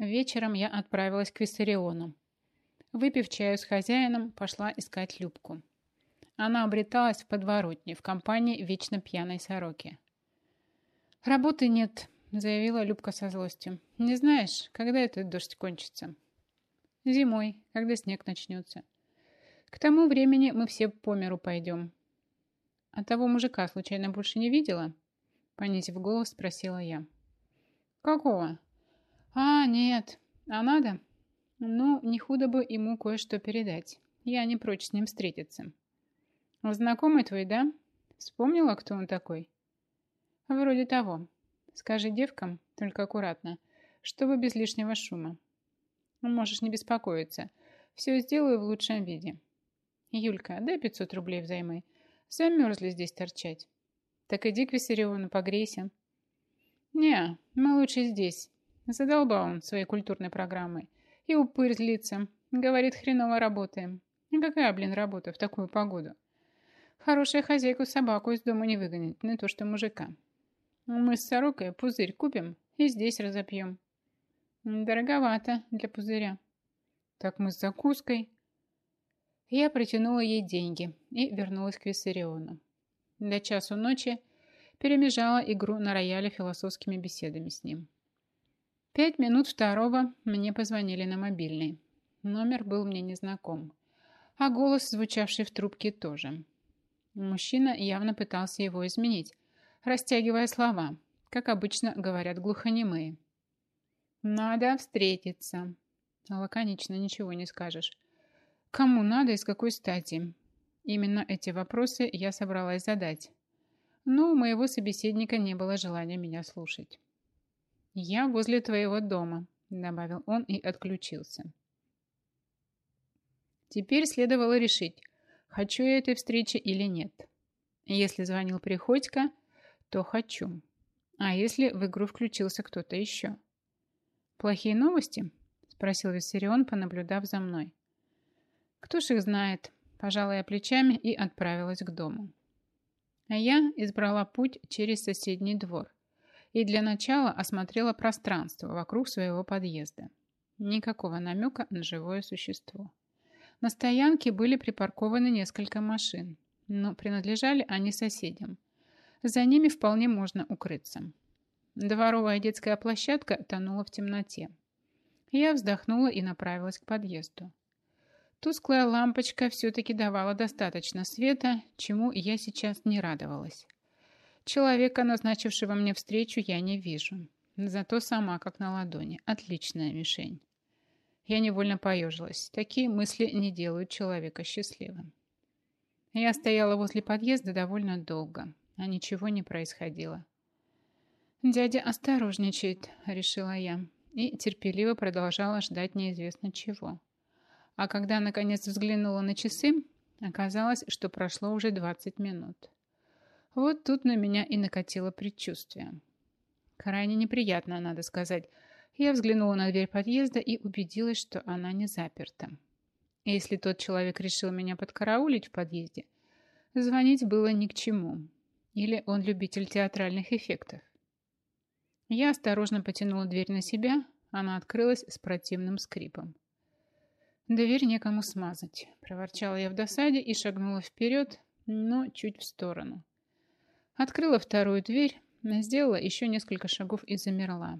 Вечером я отправилась к Виссариону. Выпив чаю с хозяином, пошла искать Любку. Она обреталась в подворотне в компании вечно пьяной сороки. «Работы нет», — заявила Любка со злостью. «Не знаешь, когда этот дождь кончится?» «Зимой, когда снег начнется. К тому времени мы все по миру пойдем». «А того мужика случайно больше не видела?» Понизив голос, спросила я. «Какого?» «А, нет. А надо?» «Ну, не худо бы ему кое-что передать. Я не прочь с ним встретиться». «Знакомый твой, да? Вспомнила, кто он такой?» «Вроде того. Скажи девкам, только аккуратно, чтобы без лишнего шума. Можешь не беспокоиться. Все сделаю в лучшем виде. Юлька, дай 500 рублей взаймы. Замерзли здесь торчать. Так иди к Виссариону, погрейся. Не, мы лучше здесь. Задолбал он своей культурной программой. И упырь злится. Говорит, хреново работаем. И какая, блин, работа в такую погоду? Хорошая хозяйку собаку из дома не выгонит, не то что мужика. Мы с сорокой пузырь купим и здесь разопьем. Дороговато для пузыря. Так мы с закуской. Я протянула ей деньги и вернулась к Виссариону. До часу ночи перемежала игру на рояле философскими беседами с ним. Пять минут второго мне позвонили на мобильный. Номер был мне незнаком. А голос, звучавший в трубке, тоже. Мужчина явно пытался его изменить, растягивая слова, как обычно говорят глухонемые. «Надо встретиться». Лаконично ничего не скажешь. Кому надо и с какой стати? Именно эти вопросы я собралась задать. Но у моего собеседника не было желания меня слушать. «Я возле твоего дома», — добавил он и отключился. Теперь следовало решить, хочу я этой встречи или нет. Если звонил Приходько, то хочу. А если в игру включился кто-то еще? «Плохие новости?» — спросил Виссарион, понаблюдав за мной. «Кто ж их знает?» – пожала я плечами и отправилась к дому. А я избрала путь через соседний двор и для начала осмотрела пространство вокруг своего подъезда. Никакого намека на живое существо. На стоянке были припаркованы несколько машин, но принадлежали они соседям. За ними вполне можно укрыться. Дворовая детская площадка тонула в темноте. Я вздохнула и направилась к подъезду. Тусклая лампочка все-таки давала достаточно света, чему я сейчас не радовалась. Человека, назначившего мне встречу, я не вижу. Зато сама, как на ладони. Отличная мишень. Я невольно поежилась. Такие мысли не делают человека счастливым. Я стояла возле подъезда довольно долго, а ничего не происходило. «Дядя осторожничает», — решила я, и терпеливо продолжала ждать неизвестно чего. А когда, наконец, взглянула на часы, оказалось, что прошло уже 20 минут. Вот тут на меня и накатило предчувствие. Крайне неприятно, надо сказать. Я взглянула на дверь подъезда и убедилась, что она не заперта. Если тот человек решил меня подкараулить в подъезде, звонить было ни к чему. Или он любитель театральных эффектов. Я осторожно потянула дверь на себя, она открылась с противным скрипом. «Дверь некому смазать», – проворчала я в досаде и шагнула вперед, но чуть в сторону. Открыла вторую дверь, сделала еще несколько шагов и замерла.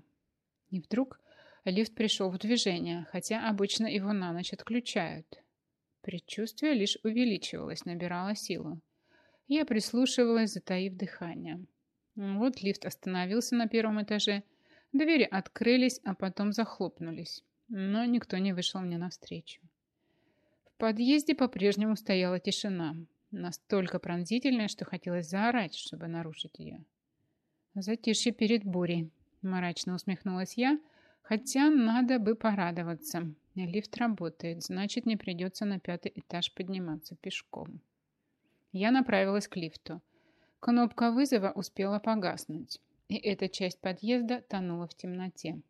И вдруг лифт пришел в движение, хотя обычно его на ночь отключают. Предчувствие лишь увеличивалось, набирало силу. Я прислушивалась, затаив дыхание. Вот лифт остановился на первом этаже, двери открылись, а потом захлопнулись, но никто не вышел мне навстречу. В подъезде по-прежнему стояла тишина, настолько пронзительная, что хотелось заорать, чтобы нарушить ее. «Затишье перед бурей», – мрачно усмехнулась я, хотя надо бы порадоваться. Лифт работает, значит, не придется на пятый этаж подниматься пешком. Я направилась к лифту. Кнопка вызова успела погаснуть, и эта часть подъезда тонула в темноте.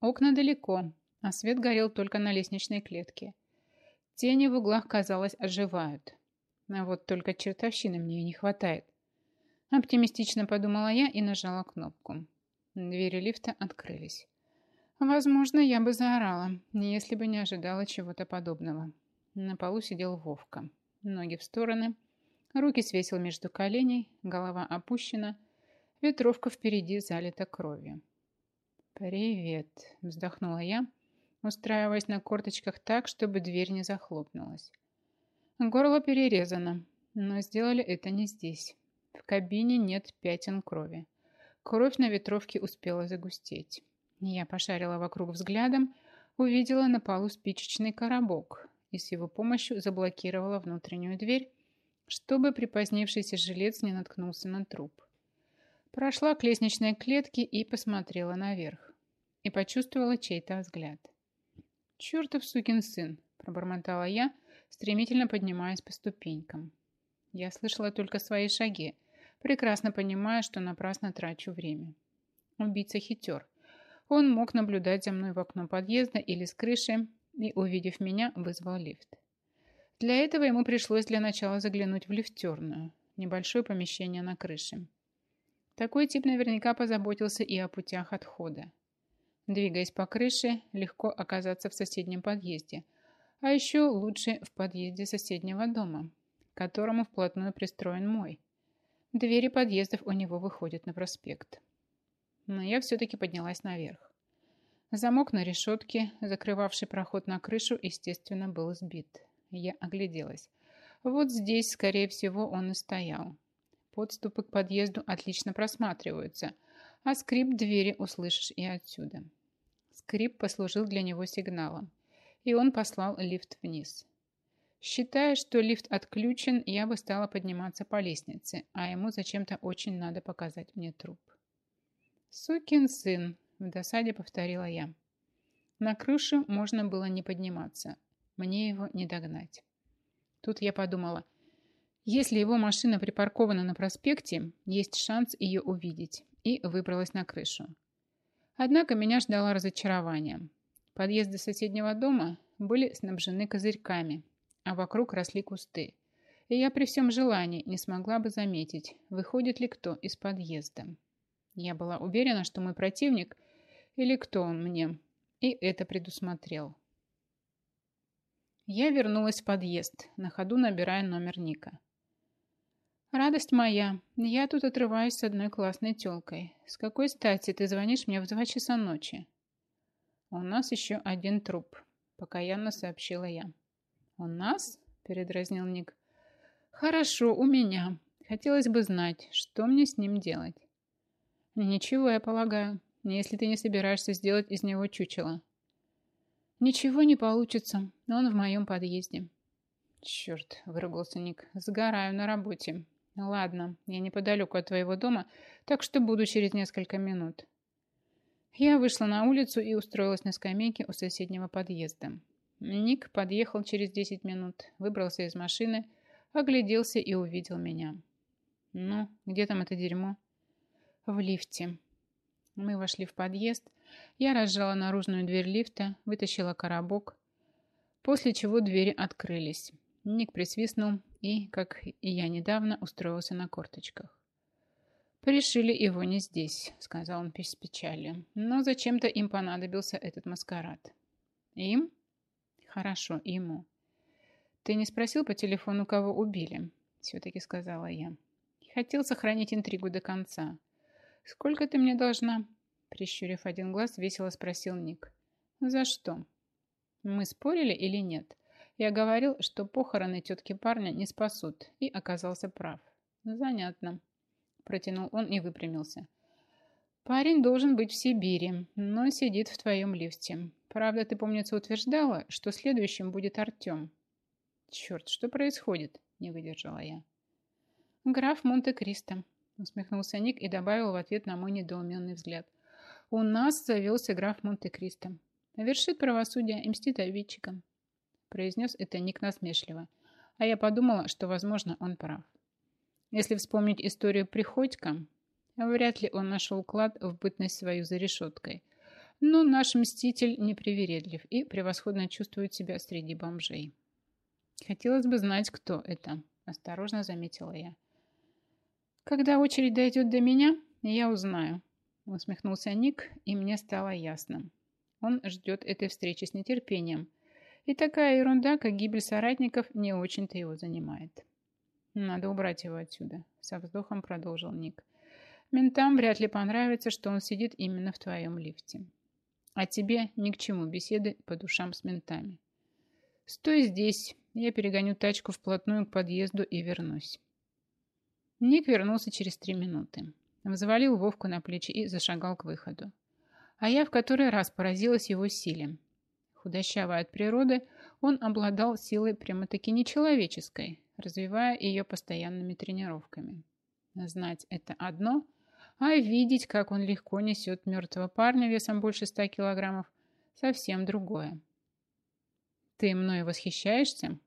Окна далеко, а свет горел только на лестничной клетке – Тени в углах, казалось, оживают. А вот только чертовщины мне не хватает. Оптимистично подумала я и нажала кнопку. Двери лифта открылись. Возможно, я бы заорала, если бы не ожидала чего-то подобного. На полу сидел Вовка. Ноги в стороны, руки свесил между коленей, голова опущена, ветровка впереди залита кровью. «Привет», — вздохнула я, устраиваясь на корточках так, чтобы дверь не захлопнулась. Горло перерезано, но сделали это не здесь. В кабине нет пятен крови. Кровь на ветровке успела загустеть. Я пошарила вокруг взглядом, увидела на полу спичечный коробок и с его помощью заблокировала внутреннюю дверь, чтобы припозднившийся жилец не наткнулся на труп. Прошла к лестничной клетке и посмотрела наверх. И почувствовала чей-то взгляд. «Чертов сукин сын!» – пробормотала я, стремительно поднимаясь по ступенькам. Я слышала только свои шаги, прекрасно понимая, что напрасно трачу время. Убийца хитер – он мог наблюдать за мной в окно подъезда или с крыши и, увидев меня, вызвал лифт. Для этого ему пришлось для начала заглянуть в лифтерную, небольшое помещение на крыше. Такой тип наверняка позаботился и о путях отхода. Двигаясь по крыше, легко оказаться в соседнем подъезде, а еще лучше в подъезде соседнего дома, к которому вплотную пристроен мой. Двери подъездов у него выходят на проспект но я все-таки поднялась наверх. Замок на решетке, закрывавший проход на крышу, естественно, был сбит. Я огляделась. Вот здесь, скорее всего, он и стоял. Подступы к подъезду отлично просматриваются, а скрип двери услышишь и отсюда. Скрип послужил для него сигналом, и он послал лифт вниз. Считая, что лифт отключен, я бы стала подниматься по лестнице, а ему зачем-то очень надо показать мне труп. «Сукин сын», — в досаде повторила я. На крышу можно было не подниматься. Мне его не догнать. Тут я подумала, если его машина припаркована на проспекте, есть шанс ее увидеть, и выбралась на крышу. Однако меня ждало разочарование. Подъезды соседнего дома были снабжены козырьками, а вокруг росли кусты. И я при всем желании не смогла бы заметить, выходит ли кто из подъезда. Я была уверена, что мой противник, или кто он мне, и это предусмотрел. Я вернулась в подъезд, на ходу набирая номер Ника. «Радость моя, я тут отрываюсь с одной классной тёлкой. С какой стати ты звонишь мне в два часа ночи?» «У нас еще один труп», — покаянно сообщила я. «У нас?» — передразнил Ник. «Хорошо, у меня. Хотелось бы знать, что мне с ним делать». «Ничего, я полагаю, если ты не собираешься сделать из него чучело». «Ничего не получится, он в моем подъезде». «Черт», — выругался Ник, — «сгораю на работе. Ладно, я неподалеку от твоего дома, так что буду через несколько минут». Я вышла на улицу и устроилась на скамейке у соседнего подъезда. Ник подъехал через 10 минут, выбрался из машины, огляделся и увидел меня. «Ну, где там это дерьмо?» в лифте. Мы вошли в подъезд. Я разжала наружную дверь лифта, вытащила коробок, после чего двери открылись. Ник присвистнул и, как и я недавно, устроился на корточках. «Пришили его не здесь», — сказал он с печалью. «Но зачем-то им понадобился этот маскарад». «Им?» «Хорошо, ему». «Ты не спросил по телефону, кого убили?» Все-таки сказала я. Хотел сохранить интригу до конца. «Сколько ты мне должна?» Прищурив один глаз, весело спросил Ник. «За что?» «Мы спорили или нет?» Я говорил, что похороны тетки парня не спасут, и оказался прав. «Занятно», – протянул он и выпрямился. «Парень должен быть в Сибири, но сидит в твоем лифте. Правда, ты, помнится, утверждала, что следующим будет Артем». «Черт, что происходит?» – не выдержала я. «Граф Монте-Кристо», усмехнулся Ник и добавил в ответ на мой недоуменный взгляд. «У нас завелся граф Монте-Кристо. Вершит правосудие и мстит обидчикам», произнес это Ник насмешливо. А я подумала, что, возможно, он прав. Если вспомнить историю Приходько, вряд ли он нашел клад в бытность свою за решеткой. Но наш мститель непривередлив и превосходно чувствует себя среди бомжей. «Хотелось бы знать, кто это», – осторожно заметила я. «Когда очередь дойдет до меня, я узнаю», — усмехнулся Ник, и мне стало ясно. Он ждет этой встречи с нетерпением. И такая ерунда, как гибель соратников, не очень-то его занимает. Надо убрать его отсюда, со вздохом продолжил Ник. Ментам вряд ли понравится, что он сидит именно в твоем лифте. А тебе ни к чему беседы по душам с ментами. Стой здесь, я перегоню тачку вплотную к подъезду и вернусь. Ник вернулся через три минуты. Взвалил Вовку на плечи и зашагал к выходу. А я в который раз поразилась его силе. Худощавый от природы, он обладал силой прямо-таки нечеловеческой, развивая ее постоянными тренировками. Знать это одно, а видеть, как он легко несет мертвого парня весом больше ста килограммов, совсем другое. «Ты мной восхищаешься?»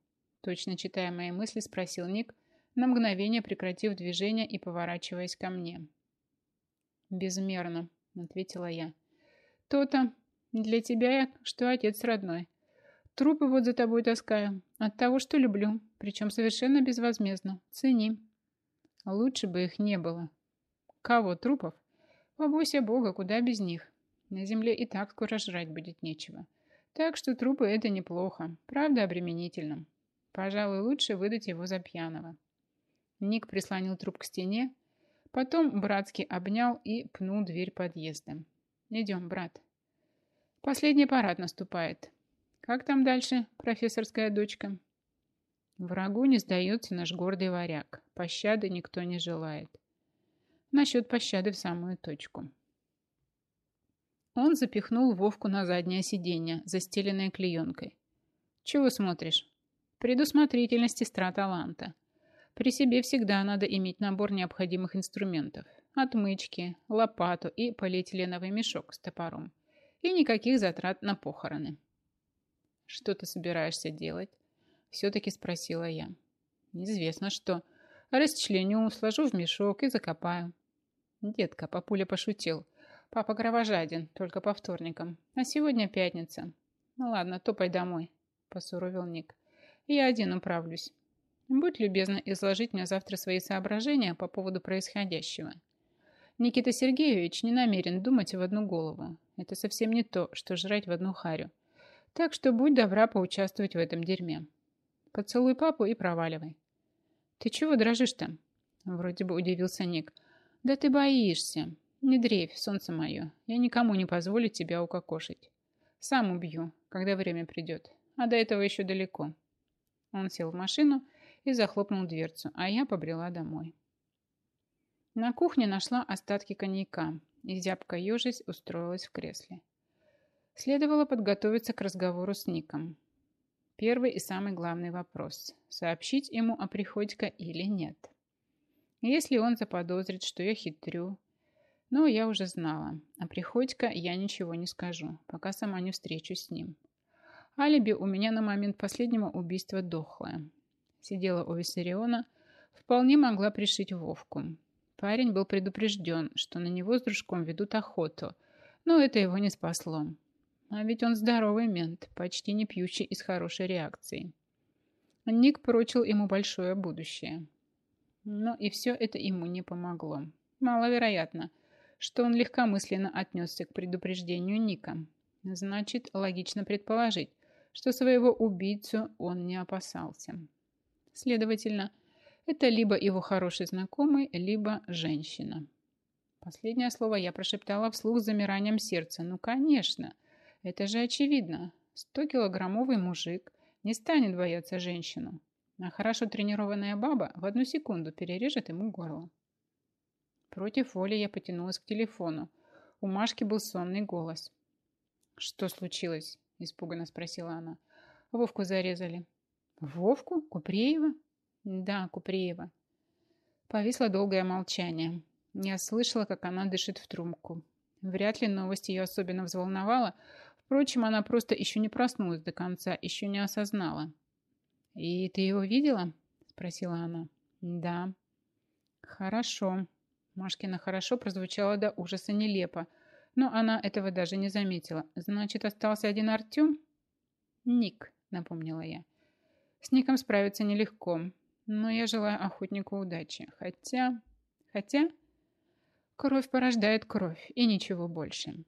Точно читая мои мысли, спросил Ник, на мгновение прекратив движение и поворачиваясь ко мне. «Безмерно», — ответила я. «То-то. Для тебя я, что отец родной. Трупы вот за тобой таскаю. От того, что люблю. Причем совершенно безвозмездно. Цени». Лучше бы их не было. Кого, трупов? Побойся Бога, куда без них. На земле и так скоро жрать будет нечего. Так что трупы это неплохо. Правда, обременительно. Пожалуй, лучше выдать его за пьяного. Ник прислонил труп к стене, потом братски обнял и пнул дверь подъезда. «Идем, брат». Последний парад наступает. Как там дальше, профессорская дочка? Врагу не сдается наш гордый варяг. Пощады никто не желает. Насчет пощады в самую точку. Он запихнул Вовку на заднее сиденье, застеленное клеенкой. «Чего смотришь?» «Предусмотрительность сестра таланта. При себе всегда надо иметь набор необходимых инструментов. Отмычки, лопату и полиэтиленовый мешок с топором. И никаких затрат на похороны. «Что ты собираешься делать?» Все-таки спросила я. «Неизвестно что. Расчленю, сложу в мешок и закопаю». «Детка, папуля пошутил. Папа кровожаден, только по вторникам. А сегодня пятница. Ну ладно, топай домой», – посуровил Ник. «Я один управлюсь. Будь любезна изложить мне завтра свои соображения по поводу происходящего. Никита Сергеевич не намерен думать в одну голову. Это совсем не то, что жрать в одну харю. Так что будь добра поучаствовать в этом дерьме. Поцелуй папу и проваливай. Ты чего дрожишь-то? Вроде бы удивился Ник. Да ты боишься. Не дрейфь, солнце мое. Я никому не позволю тебя укокошить. Сам убью, когда время придет. А до этого еще далеко. Он сел в машину и захлопнул дверцу, а я побрела домой. На кухне нашла остатки коньяка и зябко ежись устроилась в кресле. Следовало подготовиться к разговору с Ником. Первый и самый главный вопрос – сообщить ему о Приходько или нет. Если он заподозрит, что я хитрю, но я уже знала, а Приходько я ничего не скажу, пока сама не встречусь с ним. Алиби у меня на момент последнего убийства дохлое, сидела у Виссариона, вполне могла пришить Вовку. Парень был предупрежден, что на него с дружком ведут охоту, но это его не спасло. А ведь он здоровый мент, почти не пьющий из хорошей реакции. Ник прочил ему большое будущее. Но и все это ему не помогло. Маловероятно, что он легкомысленно отнесся к предупреждению Ника. Значит, логично предположить, что своего убийцу он не опасался. Следовательно, это либо его хороший знакомый, либо женщина. Последнее слово я прошептала вслух с замиранием сердца. Ну, конечно, это же очевидно. 100-килограммовый мужик не станет бояться женщину, а хорошо тренированная баба в одну секунду перережет ему горло. Против воли я потянулась к телефону. У Машки был сонный голос. «Что случилось?» – испуганно спросила она. «Вовку зарезали». Вовку? Купреева? Да, Купреева. Повисло долгое молчание. Я слышала, как она дышит в трубку. Вряд ли новость ее особенно взволновала. Впрочем, она просто еще не проснулась до конца, еще не осознала. «И ты его видела?» – спросила она. «Да». «Хорошо». Машкина «хорошо» прозвучало до ужаса нелепо, но она этого даже не заметила. «Значит, остался один Артем?» «Ник», – напомнила я. С Ником справиться нелегко, но я желаю охотнику удачи. Хотя... Хотя... Кровь порождает кровь, и ничего больше.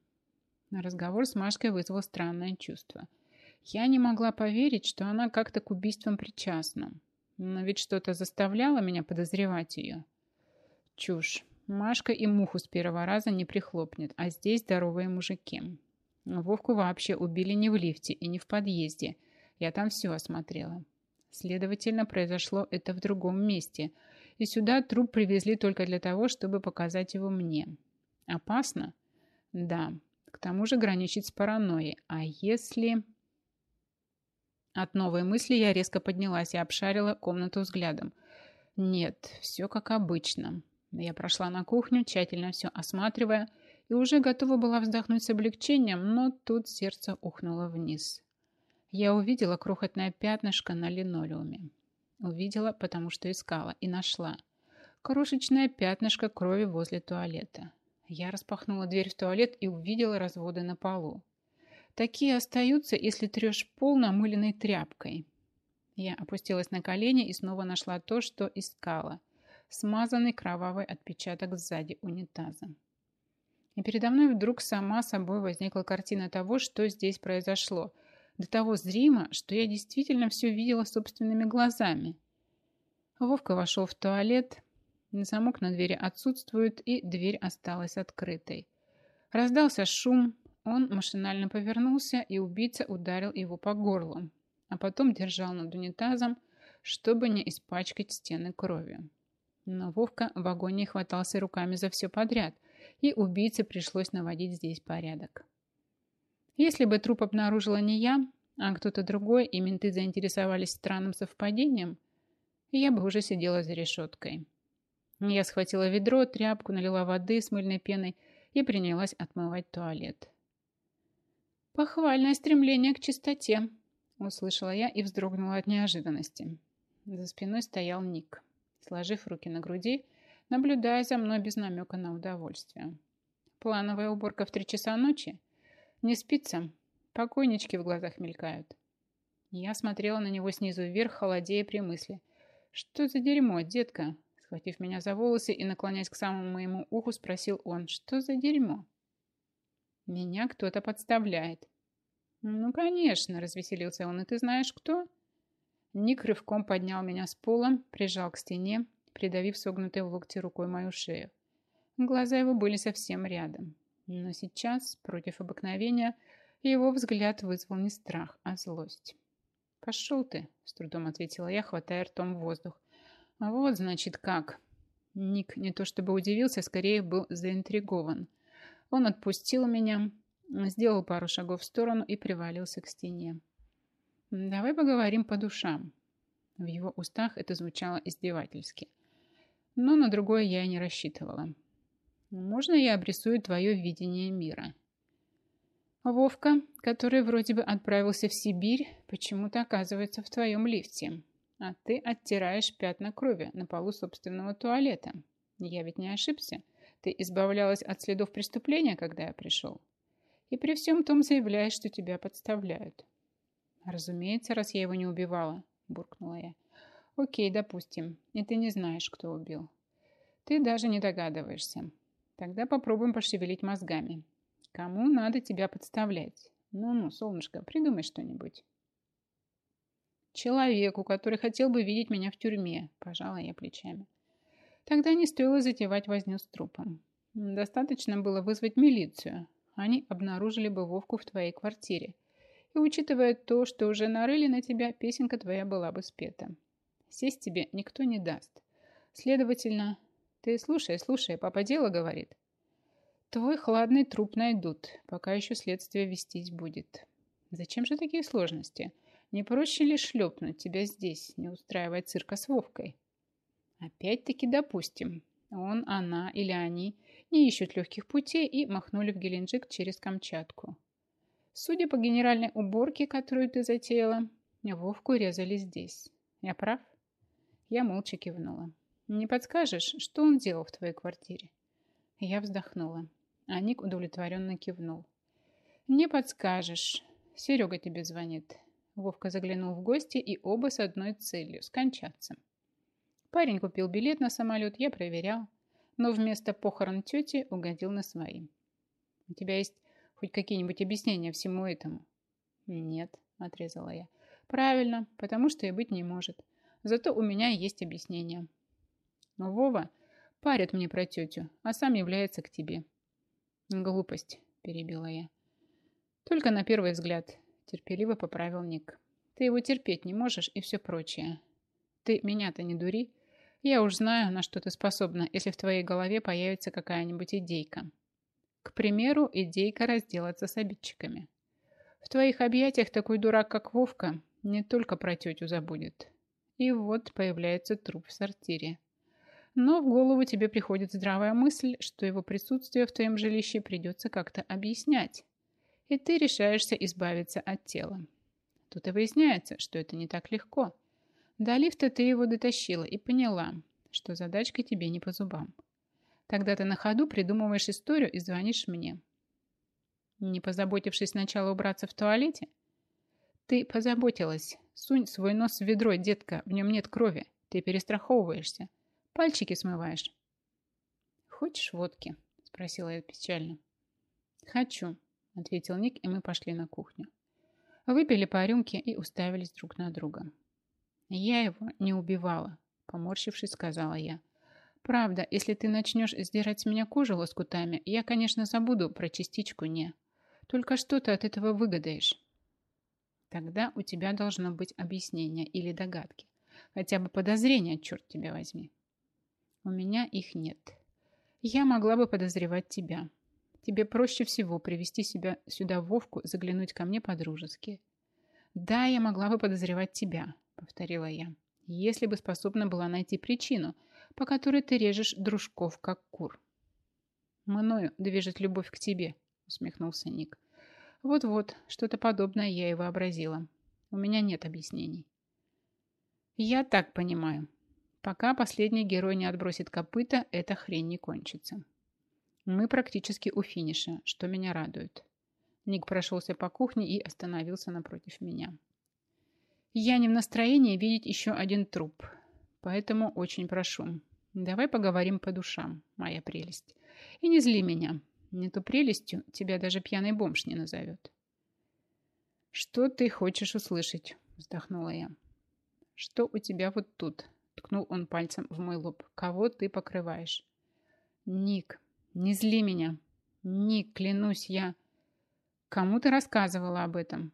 Разговор с Машкой вызвал странное чувство. Я не могла поверить, что она как-то к убийствам причастна. Но ведь что-то заставляло меня подозревать ее. Чушь. Машка и муху с первого раза не прихлопнет, а здесь здоровые мужики. Вовку вообще убили не в лифте и не в подъезде. Я там все осмотрела. Следовательно, произошло это в другом месте. И сюда труп привезли только для того, чтобы показать его мне. Опасно? Да. К тому же граничит с паранойей. А если... От новой мысли я резко поднялась и обшарила комнату взглядом. Нет, все как обычно. Я прошла на кухню, тщательно все осматривая, и уже готова была вздохнуть с облегчением, но тут сердце ухнуло вниз. Я увидела крохотное пятнышко на линолеуме. Увидела, потому что искала, и нашла. Крошечное пятнышко крови возле туалета. Я распахнула дверь в туалет и увидела разводы на полу. Такие остаются, если трешь пол намыленной тряпкой. Я опустилась на колени и снова нашла то, что искала – смазанный кровавый отпечаток сзади унитаза. И передо мной вдруг сама собой возникла картина того, что здесь произошло. До того зримо, что я действительно все видела собственными глазами. Вовка вошел в туалет, замок на двери отсутствует, и дверь осталась открытой. Раздался шум, он машинально повернулся, и убийца ударил его по горлу, а потом держал над унитазом, чтобы не испачкать стены кровью. Но Вовка в агонии хватался руками за все подряд, и убийце пришлось наводить здесь порядок. Если бы труп обнаружила не я, а кто-то другой, и менты заинтересовались странным совпадением, я бы уже сидела за решеткой. Я схватила ведро, тряпку, налила воды с мыльной пеной и принялась отмывать туалет. «Похвальное стремление к чистоте», — услышала я и вздрогнула от неожиданности. За спиной стоял Ник сложив руки на груди, наблюдая за мной без намека на удовольствие. Плановая уборка в три часа ночи? Не спится? Покойнички в глазах мелькают. Я смотрела на него снизу вверх, холодея при мысли. «Что за дерьмо, детка?» Схватив меня за волосы и наклоняясь к самому моему уху, спросил он, «Что за дерьмо?» «Меня кто-то подставляет». «Ну, конечно», — развеселился он, «и ты знаешь, кто?» Ник рывком поднял меня с пола, прижал к стене, придавив согнутой в локте рукой мою шею. Глаза его были совсем рядом. Но сейчас, против обыкновения, его взгляд вызвал не страх, а злость. «Пошел ты», — с трудом ответила я, хватая ртом воздух. «А вот, значит, как». Ник не то чтобы удивился, скорее был заинтригован. Он отпустил меня, сделал пару шагов в сторону и привалился к стене. Давай поговорим по душам. В его устах это звучало издевательски. Но на другое я и не рассчитывала. Можно я обрисую твое видение мира? Вовка, который вроде бы отправился в Сибирь, почему-то оказывается в твоем лифте. А ты оттираешь пятна крови на полу собственного туалета. Я ведь не ошибся. Ты избавлялась от следов преступления, когда я пришел. И при всем том заявляешь, что тебя подставляют. «Разумеется, раз я его не убивала», – буркнула я. «Окей, допустим. И ты не знаешь, кто убил. Ты даже не догадываешься. Тогда попробуем пошевелить мозгами. Кому надо тебя подставлять? Ну-ну, солнышко, придумай что-нибудь». «Человеку, который хотел бы видеть меня в тюрьме», – пожала я плечами. Тогда не стоило затевать возню с трупом. Достаточно было вызвать милицию. Они обнаружили бы Вовку в твоей квартире и учитывая то, что уже нарыли на тебя, песенка твоя была бы спета. Сесть тебе никто не даст. Следовательно, ты слушай, слушай, папа дело говорит. Твой хладный труп найдут, пока еще следствие вестись будет. Зачем же такие сложности? Не проще ли шлепнуть тебя здесь, не устраивая цирка с Вовкой? Опять-таки допустим, он, она или они не ищут легких путей и махнули в Геленджик через Камчатку. Судя по генеральной уборке, которую ты затеяла, Вовку резали здесь. Я прав? Я молча кивнула. Не подскажешь, что он делал в твоей квартире? Я вздохнула. А Ник удовлетворенно кивнул. Не подскажешь. Серега тебе звонит. Вовка заглянул в гости и оба с одной целью – скончаться. Парень купил билет на самолет, я проверял, но вместо похорон тети угодил на свои. У тебя есть хоть какие-нибудь объяснения всему этому? Нет, отрезала я. Правильно, потому что и быть не может. Зато у меня есть объяснение. Но Вова парит мне про тетю, а сам является к тебе. Глупость, перебила я. Только на первый взгляд, терпеливо поправил Ник. Ты его терпеть не можешь и все прочее. Ты меня-то не дури. Я уж знаю, на что ты способна, если в твоей голове появится какая-нибудь идейка. К примеру, идейка разделаться с обидчиками. В твоих объятиях такой дурак, как Вовка, не только про тетю забудет. И вот появляется труп в сортире. Но в голову тебе приходит здравая мысль, что его присутствие в твоем жилище придется как-то объяснять. И ты решаешься избавиться от тела. Тут и выясняется, что это не так легко. До лифта ты его дотащила и поняла, что задачка тебе не по зубам. Тогда ты на ходу придумываешь историю и звонишь мне. Не позаботившись сначала убраться в туалете? Ты позаботилась. Сунь свой нос в ведро, детка, в нем нет крови. Ты перестраховываешься. Пальчики смываешь. Хочешь водки? Спросила я печально. Хочу, ответил Ник, и мы пошли на кухню. Выпили по рюмке и уставились друг на друга. Я его не убивала, поморщившись, сказала я. Правда, если ты начнешь сдирать с меня кожу лоскутами, я, конечно, забуду про частичку «не». Только что ты от этого выгадаешь. Тогда у тебя должно быть объяснение или догадки. Хотя бы подозрения, черт тебя возьми. У меня их нет. Я могла бы подозревать тебя. Тебе проще всего привести себя сюда Вовку, заглянуть ко мне по-дружески. Да, я могла бы подозревать тебя, повторила я, если бы способна была найти причину – по которой ты режешь дружков, как кур. Мною движет любовь к тебе, усмехнулся Ник. Вот-вот, что-то подобное я и вообразила. У меня нет объяснений. Я так понимаю. Пока последний герой не отбросит копыта, эта хрень не кончится. Мы практически у финиша, что меня радует. Ник прошелся по кухне и остановился напротив меня. Я не в настроении видеть еще один труп, Поэтому очень прошу, давай поговорим по душам, моя прелесть. И не зли меня. Не то прелестью тебя даже пьяный бомж не назовет. Что ты хочешь услышать? Вздохнула я. Что у тебя вот тут? Ткнул он пальцем в мой лоб. Кого ты покрываешь? Ник, не зли меня. Ник, клянусь я. Кому ты рассказывала об этом?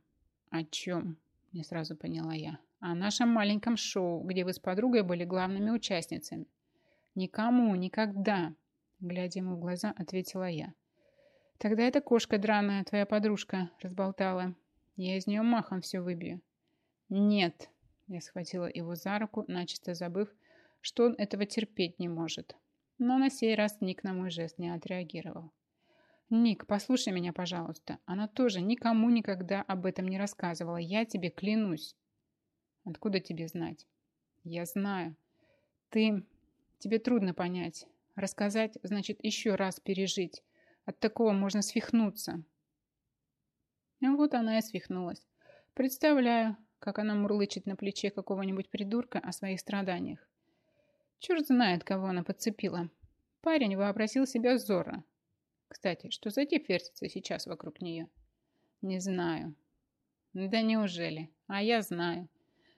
О чем? Не сразу поняла я о нашем маленьком шоу, где вы с подругой были главными участницами. Никому, никогда, глядя ему в глаза, ответила я. Тогда эта кошка драная, твоя подружка, разболтала. Я из нее махом все выбью. Нет, я схватила его за руку, начисто забыв, что он этого терпеть не может. Но на сей раз Ник на мой жест не отреагировал. «Ник, послушай меня, пожалуйста. Она тоже никому никогда об этом не рассказывала. Я тебе клянусь». Откуда тебе знать? Я знаю. Ты... Тебе трудно понять. Рассказать значит еще раз пережить. От такого можно свихнуться. А вот она и свихнулась. Представляю, как она мурлычет на плече какого-нибудь придурка о своих страданиях. Черт знает, кого она подцепила. Парень вообразил себя Зора. Кстати, что за тип вертится сейчас вокруг нее? Не знаю. Да неужели? А я знаю.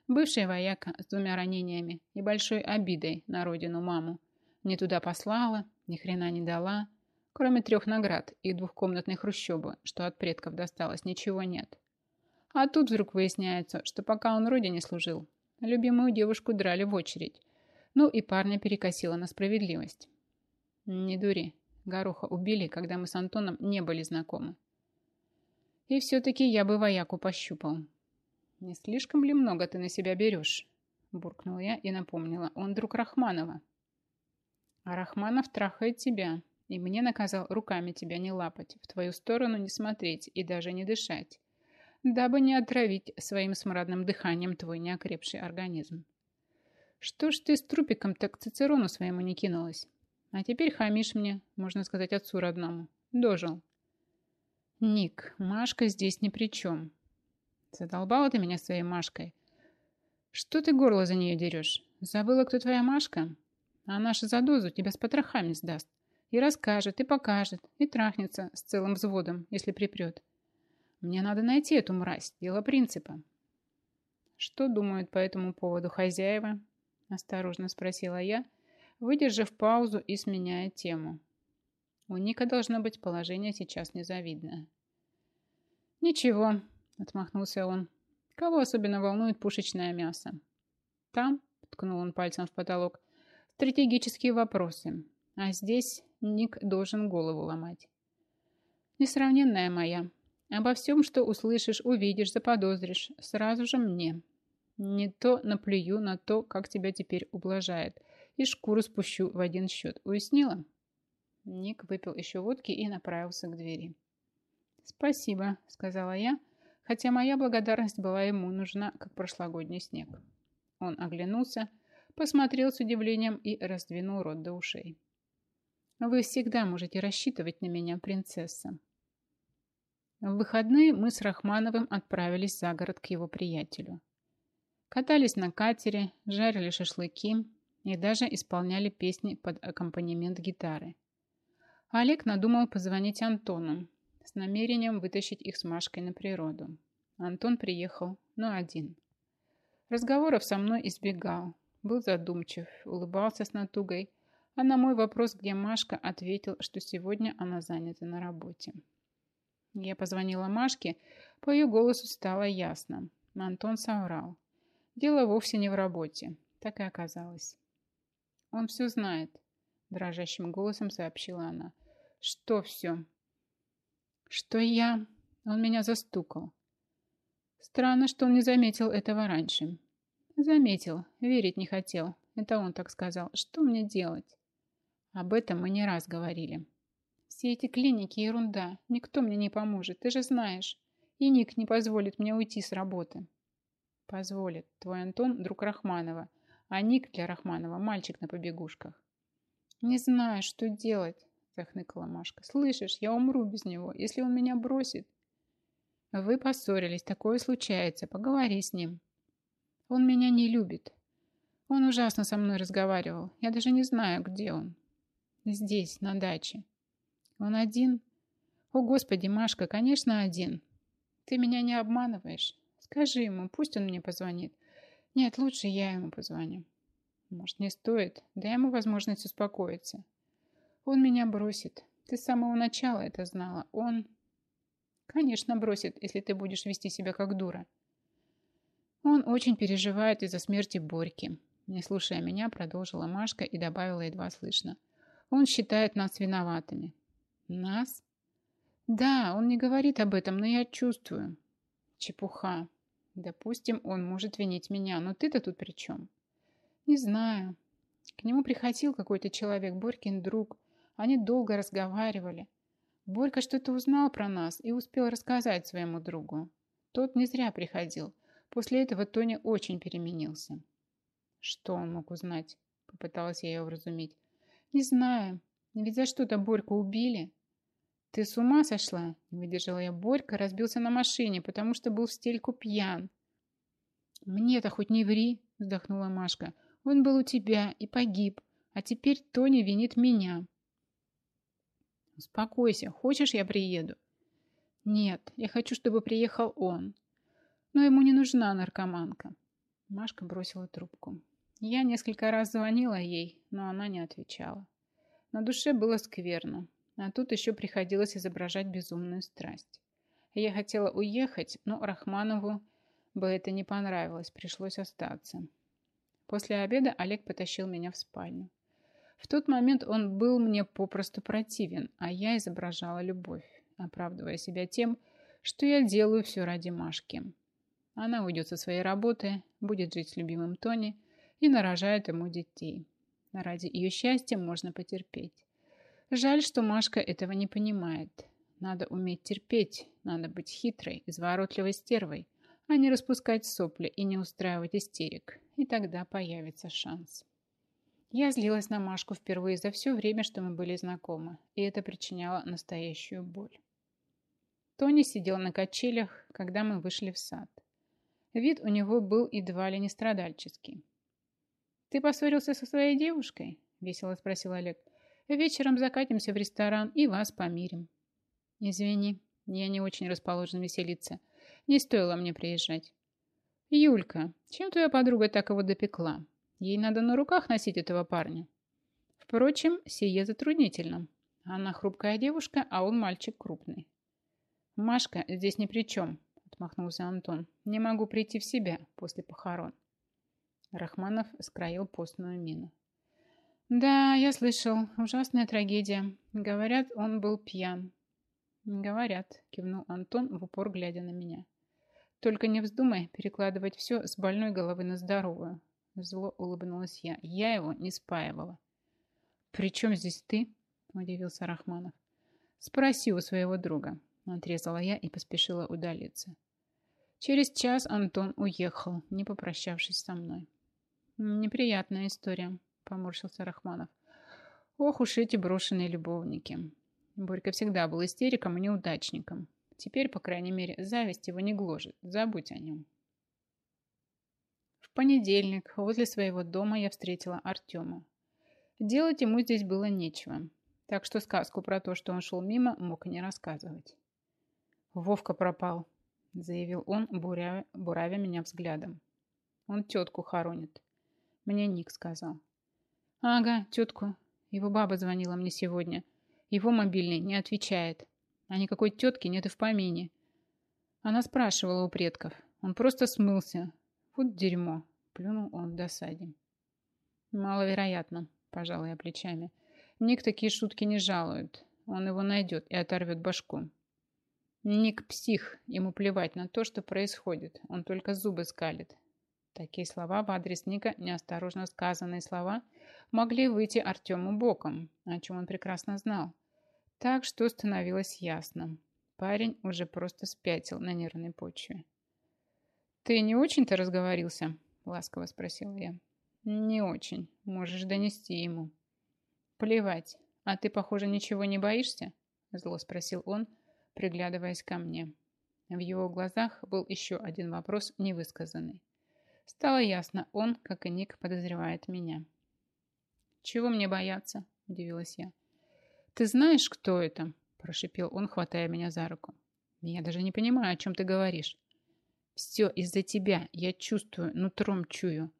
Бывший вояка с двумя ранениями и большой обидой на родину маму. Не туда послала, ни хрена не дала. Кроме трех наград и двухкомнатной хрущобы, что от предков досталось, ничего нет. А тут вдруг выясняется, что пока он родине служил, любимую девушку драли в очередь. Ну и парня перекосило на справедливость. Не дури. Гороха убили, когда мы с Антоном не были знакомы. И все-таки я бы вояку пощупал. «Не слишком ли много ты на себя берешь?» Буркнула я и напомнила. «Он друг Рахманова». «А Рахманов трахает тебя, и мне наказал руками тебя не лапать, в твою сторону не смотреть и даже не дышать, дабы не отравить своим смрадным дыханием твой неокрепший организм. Что ж ты с трупиком так Цицерону своему не кинулась? А теперь хамишь мне, можно сказать, отцу родному. Дожил». «Ник, Машка здесь ни при чем. Задолбала ты меня своей Машкой. Что ты горло за нее дерешь? Забыла, кто твоя Машка? А наша за дозу тебя с потрохами сдаст. И расскажет, и покажет, и трахнется с целым взводом, если припрет. Мне надо найти эту мразь, дело принципа. Что думают по этому поводу хозяева? Осторожно спросила я, выдержав паузу и сменяя тему. У Ника должно быть положение сейчас незавидное. «Ничего», — отмахнулся он. «Кого особенно волнует пушечное мясо?» «Там», — ткнул он пальцем в потолок, — «стратегические вопросы. А здесь Ник должен голову ломать». «Несравненная моя. Обо всем, что услышишь, увидишь, заподозришь, сразу же мне. Не то наплюю на то, как тебя теперь ублажает, и шкуру спущу в один счет. Уяснила?» Ник выпил еще водки и направился к двери. «Спасибо», — сказала я, хотя моя благодарность была ему нужна, как прошлогодний снег. Он оглянулся, посмотрел с удивлением и раздвинул рот до ушей. «Вы всегда можете рассчитывать на меня, принцесса». В выходные мы с Рахмановым отправились за город к его приятелю. Катались на катере, жарили шашлыки и даже исполняли песни под аккомпанемент гитары. Олег надумал позвонить Антону, с намерением вытащить их с Машкой на природу. Антон приехал, но один. Разговоров со мной избегал, был задумчив, улыбался с натугой, а на мой вопрос, где Машка, ответил, что сегодня она занята на работе. Я позвонила Машке, по ее голосу стало ясно. Антон соврал. Дело вовсе не в работе. Так и оказалось. Он все знает, дрожащим голосом сообщила она. Что все? что я... Он меня застукал. Странно, что он не заметил этого раньше. Заметил, верить не хотел. Это он так сказал. Что мне делать? Об этом мы не раз говорили. Все эти клиники ерунда. Никто мне не поможет, ты же знаешь. И Ник не позволит мне уйти с работы. Позволит. Твой Антон – друг Рахманова. А Ник для Рахманова – мальчик на побегушках. Не знаю, что делать. – захныкала Машка. «Слышишь, я умру без него, если он меня бросит». «Вы поссорились, такое случается, поговори с ним». «Он меня не любит. Он ужасно со мной разговаривал. Я даже не знаю, где он». «Здесь, на даче». «Он один?» «О, Господи, Машка, конечно, один. Ты меня не обманываешь. Скажи ему, пусть он мне позвонит. Нет, лучше я ему позвоню». «Может, не стоит? Дай ему возможность успокоиться». Он меня бросит. Ты с самого начала это знала. Он... Конечно, бросит, если ты будешь вести себя как дура. Он очень переживает из-за смерти Борьки. Не слушая меня, продолжила Машка и добавила едва слышно. Он считает нас виноватыми. Нас? Да, он не говорит об этом, но я чувствую. Чепуха. Допустим, он может винить меня, но ты-то тут при чем? Не знаю. К нему приходил какой-то человек, Борькин друг. Они долго разговаривали. Борька что-то узнал про нас и успел рассказать своему другу. Тот не зря приходил. После этого Тоня очень переменился. Что он мог узнать? Попыталась я ее вразумить. Не знаю. Ведь за что-то Борьку убили. Ты с ума сошла? Не выдержала я. Борька разбился на машине, потому что был в стельку пьян. Мне-то хоть не ври, вздохнула Машка. Он был у тебя и погиб. А теперь Тоня винит меня. Успокойся. Хочешь, я приеду? Нет, я хочу, чтобы приехал он. Но ему не нужна наркоманка. Машка бросила трубку. Я несколько раз звонила ей, но она не отвечала. На душе было скверно, а тут еще приходилось изображать безумную страсть. Я хотела уехать, но Рахманову бы это не понравилось, пришлось остаться. После обеда Олег потащил меня в спальню. В тот момент он был мне попросту противен, а я изображала любовь, оправдывая себя тем, что я делаю все ради Машки. Она уйдет со своей работы, будет жить с любимым Тони и нарожает ему детей. Ради ее счастья можно потерпеть. Жаль, что Машка этого не понимает. Надо уметь терпеть, надо быть хитрой, изворотливой стервой, а не распускать сопли и не устраивать истерик. И тогда появится шанс. Я злилась на Машку впервые за все время, что мы были знакомы, и это причиняло настоящую боль. Тони сидел на качелях, когда мы вышли в сад. Вид у него был едва ли не страдальческий. «Ты поссорился со своей девушкой?» – весело спросил Олег. Вечером закатимся в ресторан и вас помирим. Извини, я не очень расположен веселиться. Не стоило мне приезжать. Юлька, чем твоя подруга так его допекла? Ей надо на руках носить этого парня. Впрочем, сие затруднительно. Она хрупкая девушка, а он мальчик крупный. Машка здесь ни при чем, отмахнулся Антон. Не могу прийти в себя после похорон. Рахманов скроил постную мину. Да, я слышал. Ужасная трагедия. Говорят, он был пьян. Говорят, кивнул Антон в упор, глядя на меня. Только не вздумай перекладывать все с больной головы на здоровую. Зло улыбнулась я. Я его не спаивала. «При чем здесь ты?» – удивился Рахманов. «Спроси у своего друга», – отрезала я и поспешила удалиться. Через час Антон уехал, не попрощавшись со мной. «Неприятная история», – поморщился Рахманов. «Ох уж эти брошенные любовники». Борька всегда был истериком и неудачником. Теперь, по крайней мере, зависть его не гложет. Забудь о нем. В понедельник возле своего дома я встретила Артема. Делать ему здесь было нечего, так что сказку про то, что он шел мимо, мог не рассказывать. «Вовка пропал», — заявил он, буравя, буравя меня взглядом. «Он тетку хоронит», — мне Ник сказал. «Ага, тетку. Его баба звонила мне сегодня. Его мобильный не отвечает. А никакой тетки нет и в помине. Она спрашивала у предков. Он просто смылся. Вот дерьмо. Плюнул он в досаде. Маловероятно, пожал я плечами. Ник такие шутки не жалует. Он его найдет и оторвет башку. Ник псих, ему плевать на то, что происходит. Он только зубы скалит. Такие слова в адрес Ника, неосторожно сказанные слова, могли выйти Артему боком, о чем он прекрасно знал. Так что становилось ясно. Парень уже просто спятил на нервной почве. «Ты не очень-то разговорился?» – ласково спросил я. «Не очень. Можешь донести ему». «Плевать. А ты, похоже, ничего не боишься?» – зло спросил он, приглядываясь ко мне. В его глазах был еще один вопрос невысказанный. Стало ясно, он, как и Ник, подозревает меня. «Чего мне бояться?» – удивилась я. «Ты знаешь, кто это?» – прошипел он, хватая меня за руку. «Я даже не понимаю, о чем ты говоришь». «Все из-за тебя. Я чувствую, нутром чую.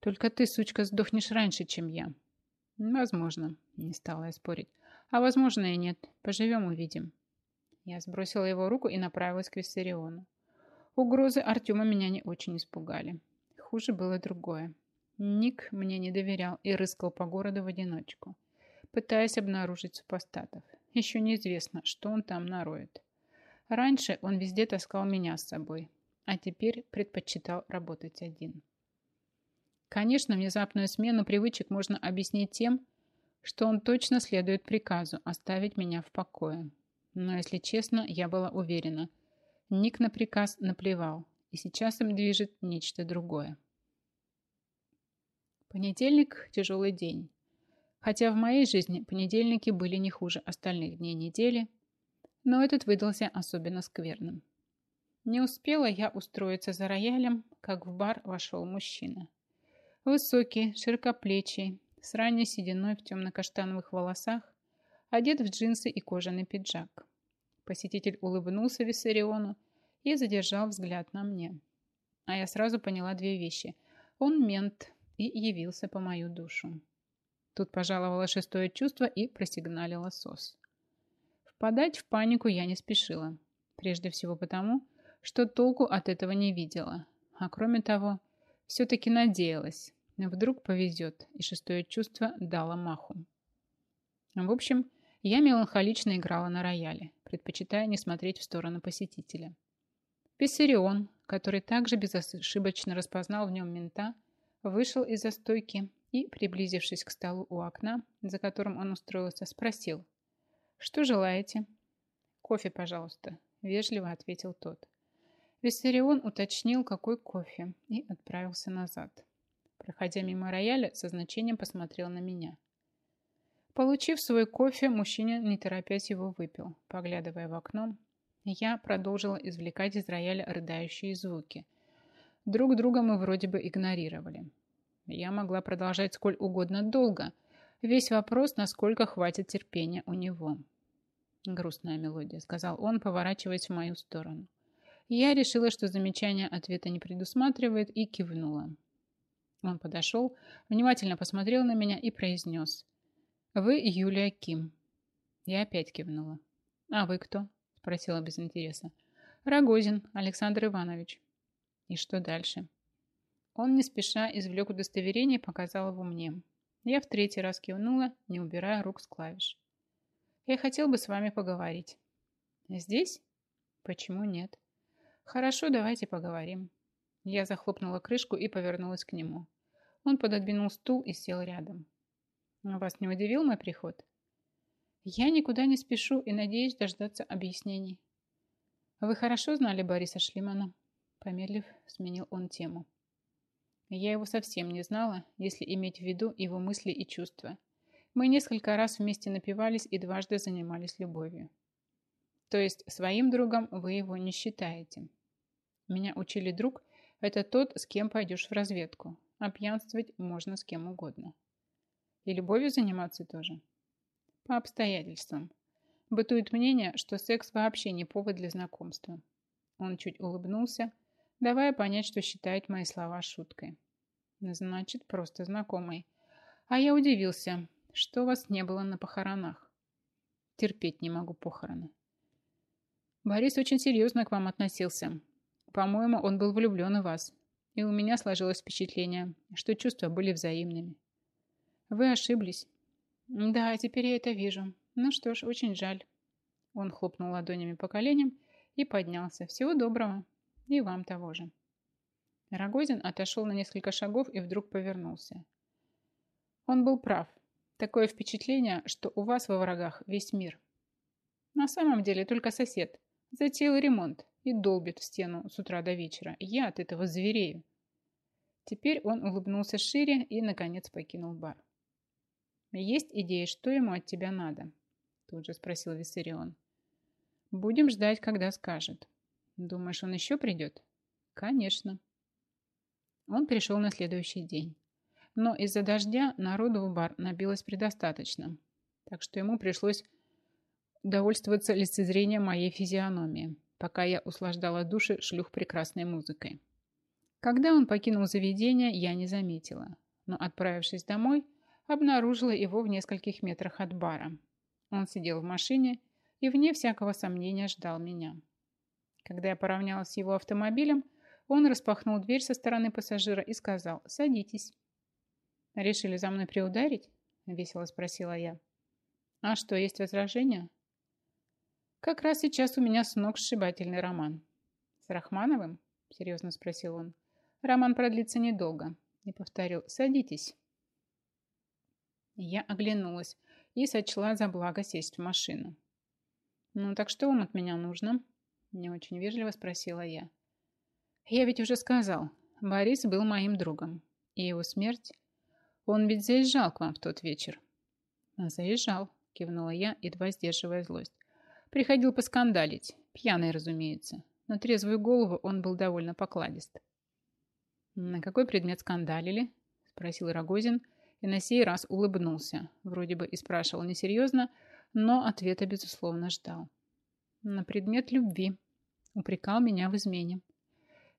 Только ты, сучка, сдохнешь раньше, чем я». «Возможно», – не стала я спорить. «А возможно и нет. Поживем, увидим». Я сбросила его руку и направилась к Виссариону. Угрозы Артема меня не очень испугали. Хуже было другое. Ник мне не доверял и рыскал по городу в одиночку пытаясь обнаружить супостатов. Еще неизвестно, что он там нароет. Раньше он везде таскал меня с собой, а теперь предпочитал работать один. Конечно, внезапную смену привычек можно объяснить тем, что он точно следует приказу оставить меня в покое. Но, если честно, я была уверена. Ник на приказ наплевал, и сейчас им движет нечто другое. Понедельник – тяжелый день. Хотя в моей жизни понедельники были не хуже остальных дней недели, но этот выдался особенно скверным. Не успела я устроиться за роялем, как в бар вошел мужчина. Высокий, широкоплечий, с ранней сединой в темно-каштановых волосах, одет в джинсы и кожаный пиджак. Посетитель улыбнулся Виссариону и задержал взгляд на мне. А я сразу поняла две вещи. Он мент и явился по мою душу. Тут пожаловало шестое чувство и просигналила сос. Впадать в панику я не спешила. Прежде всего потому, что толку от этого не видела. А кроме того, все-таки надеялась. Вдруг повезет, и шестое чувство дало маху. В общем, я меланхолично играла на рояле, предпочитая не смотреть в сторону посетителя. Писсарион, который также безошибочно распознал в нем мента, вышел из-за стойки и, приблизившись к столу у окна, за которым он устроился, спросил, «Что желаете?» «Кофе, пожалуйста», — вежливо ответил тот. Виссарион уточнил, какой кофе, и отправился назад. Проходя мимо рояля, со значением посмотрел на меня. Получив свой кофе, мужчина, не торопясь, его выпил. Поглядывая в окно, я продолжила извлекать из рояля рыдающие звуки. Друг друга мы вроде бы игнорировали. Я могла продолжать сколь угодно долго, Весь вопрос, насколько хватит терпения у него. Грустная мелодия, сказал он, поворачиваясь в мою сторону. Я решила, что замечание ответа не предусматривает, и кивнула. Он подошел, внимательно посмотрел на меня и произнес. «Вы Юлия Ким». Я опять кивнула. «А вы кто?» – спросила без интереса. «Рогозин Александр Иванович». «И что дальше?» Он не спеша извлек удостоверение и показал его мне. Я в третий раз кивнула, не убирая рук с клавиш. Я хотел бы с вами поговорить. Здесь? Почему нет? Хорошо, давайте поговорим. Я захлопнула крышку и повернулась к нему. Он пододвинул стул и сел рядом. Вас не удивил мой приход? Я никуда не спешу и надеюсь дождаться объяснений. Вы хорошо знали Бориса Шлимана? Помедлив, сменил он тему. Я его совсем не знала, если иметь в виду его мысли и чувства. Мы несколько раз вместе напивались и дважды занимались любовью. То есть своим другом вы его не считаете. Меня учили друг – это тот, с кем пойдешь в разведку, а пьянствовать можно с кем угодно. И любовью заниматься тоже. По обстоятельствам. Бытует мнение, что секс вообще не повод для знакомства. Он чуть улыбнулся, давая понять, что считает мои слова шуткой. Значит, просто знакомый. А я удивился, что вас не было на похоронах. Терпеть не могу похороны. Борис очень серьезно к вам относился. По-моему, он был влюблен в вас. И у меня сложилось впечатление, что чувства были взаимными. Вы ошиблись. Да, теперь я это вижу. Ну что ж, очень жаль. Он хлопнул ладонями по коленям и поднялся. Всего доброго. И вам того же. Рогозин отошел на несколько шагов и вдруг повернулся. Он был прав. Такое впечатление, что у вас во врагах весь мир. На самом деле только сосед. Затеял ремонт и долбит в стену с утра до вечера. Я от этого зверею. Теперь он улыбнулся шире и, наконец, покинул бар. «Есть идея, что ему от тебя надо?» Тут же спросил Виссарион. «Будем ждать, когда скажет. Думаешь, он еще придет?» «Конечно». Он пришел на следующий день. Но из-за дождя народу в бар набилось предостаточно, так что ему пришлось довольствоваться лицезрением моей физиономии, пока я услаждала души шлюх прекрасной музыкой. Когда он покинул заведение, я не заметила, но, отправившись домой, обнаружила его в нескольких метрах от бара. Он сидел в машине и, вне всякого сомнения, ждал меня. Когда я поравнялась с его автомобилем, он распахнул дверь со стороны пассажира и сказал «Садитесь». «Решили за мной приударить?» – весело спросила я. «А что, есть возражения?» «Как раз сейчас у меня с ног сшибательный роман». «С Рахмановым?» – серьезно спросил он. «Роман продлится недолго». И повторил «Садитесь». Я оглянулась и сочла за благо сесть в машину. «Ну так что вам от меня нужно?» – не очень вежливо спросила я. Я ведь уже сказал, Борис был моим другом. И его смерть... Он ведь заезжал к вам в тот вечер. Заезжал, кивнула я, едва сдерживая злость. Приходил поскандалить. Пьяный, разумеется. На трезвую голову он был довольно покладист. «На какой предмет скандалили?» Спросил Рогозин и на сей раз улыбнулся. Вроде бы и спрашивал несерьезно, но ответа, безусловно, ждал. «На предмет любви. Упрекал меня в измене.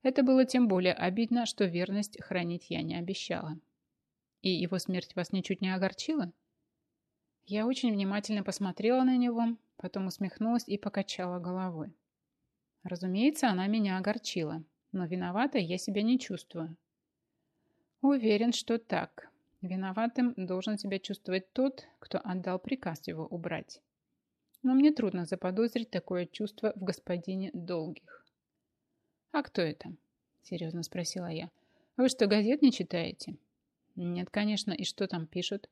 Это было тем более обидно, что верность хранить я не обещала. И его смерть вас ничуть не огорчила? Я очень внимательно посмотрела на него, потом усмехнулась и покачала головой. Разумеется, она меня огорчила, но виноватой я себя не чувствую. Уверен, что так. Виноватым должен себя чувствовать тот, кто отдал приказ его убрать. Но мне трудно заподозрить такое чувство в господине Долгих. «А кто это?» – серьезно спросила я. «Вы что, газет не читаете?» «Нет, конечно. И что там пишут?»